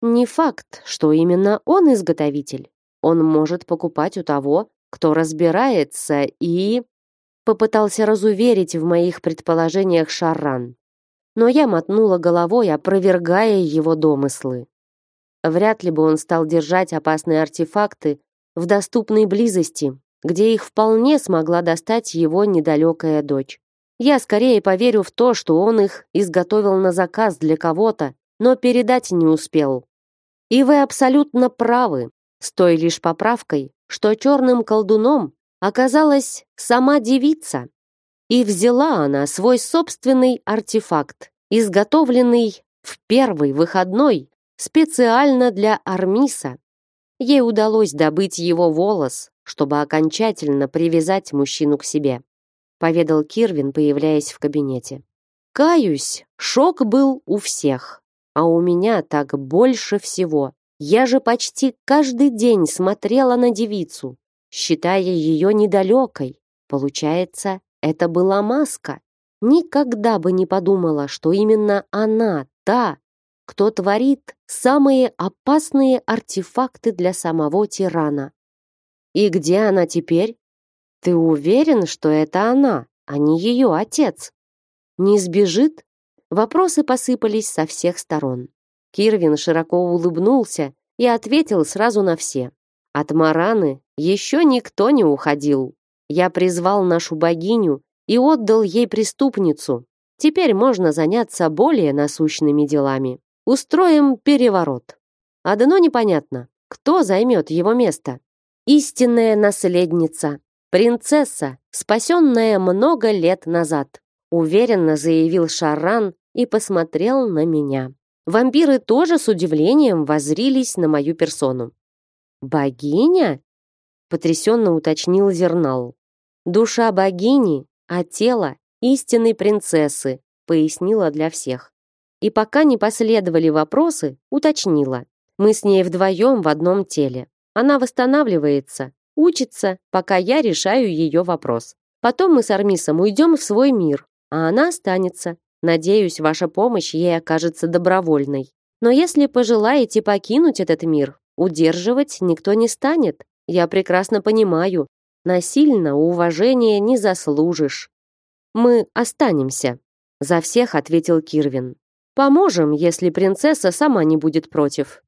Не факт, что именно он изготовитель. Он может покупать у того, кто разбирается и...» Попытался разуверить в моих предположениях Шарран. Но я мотнула головой, опровергая его домыслы. Вряд ли бы он стал держать опасные артефакты в доступной близости, где их вполне смогла достать его недалекая дочь. Я скорее поверю в то, что он их изготовил на заказ для кого-то, но передать не успел. И вы абсолютно правы, с той лишь поправкой, что черным колдуном оказалась сама девица. И взяла она свой собственный артефакт, изготовленный в первый выходной специально для Армиса. Ей удалось добыть его волос, чтобы окончательно привязать мужчину к себе, поведал Кирвин, появляясь в кабинете. Каюсь, шок был у всех, а у меня так больше всего. Я же почти каждый день смотрела на девицу, считая ее недалекой. Получается, это была маска. Никогда бы не подумала, что именно она, та, кто творит самые опасные артефакты для самого тирана. И где она теперь? Ты уверен, что это она, а не ее отец? Не сбежит? Вопросы посыпались со всех сторон. Кирвин широко улыбнулся и ответил сразу на все. От Мараны еще никто не уходил. Я призвал нашу богиню и отдал ей преступницу. Теперь можно заняться более насущными делами. Устроим переворот. Одно непонятно. Кто займет его место? Истинная наследница. Принцесса, спасенная много лет назад. Уверенно заявил Шарран и посмотрел на меня. Вампиры тоже с удивлением возрились на мою персону. «Богиня?» — потрясенно уточнил Зернал. «Душа богини, а тело истинной принцессы», — пояснила для всех. И пока не последовали вопросы, уточнила. Мы с ней вдвоем в одном теле. Она восстанавливается, учится, пока я решаю ее вопрос. Потом мы с Армисом уйдем в свой мир, а она останется. Надеюсь, ваша помощь ей окажется добровольной. Но если пожелаете покинуть этот мир, удерживать никто не станет. Я прекрасно понимаю, насильно уважения не заслужишь. Мы останемся, за всех ответил Кирвин. Поможем, если принцесса сама не будет против.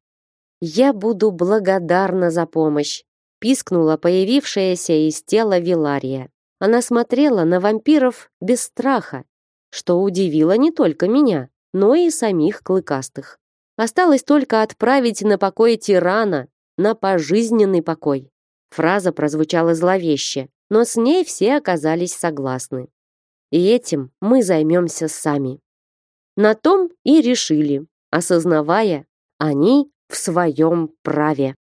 Я буду благодарна за помощь, пискнула появившаяся из тела Вилария. Она смотрела на вампиров без страха, что удивило не только меня, но и самих клыкастых. Осталось только отправить на покой тирана, на пожизненный покой. Фраза прозвучала зловеще, но с ней все оказались согласны. И этим мы займемся сами. На том и решили, осознавая, они в своем праве.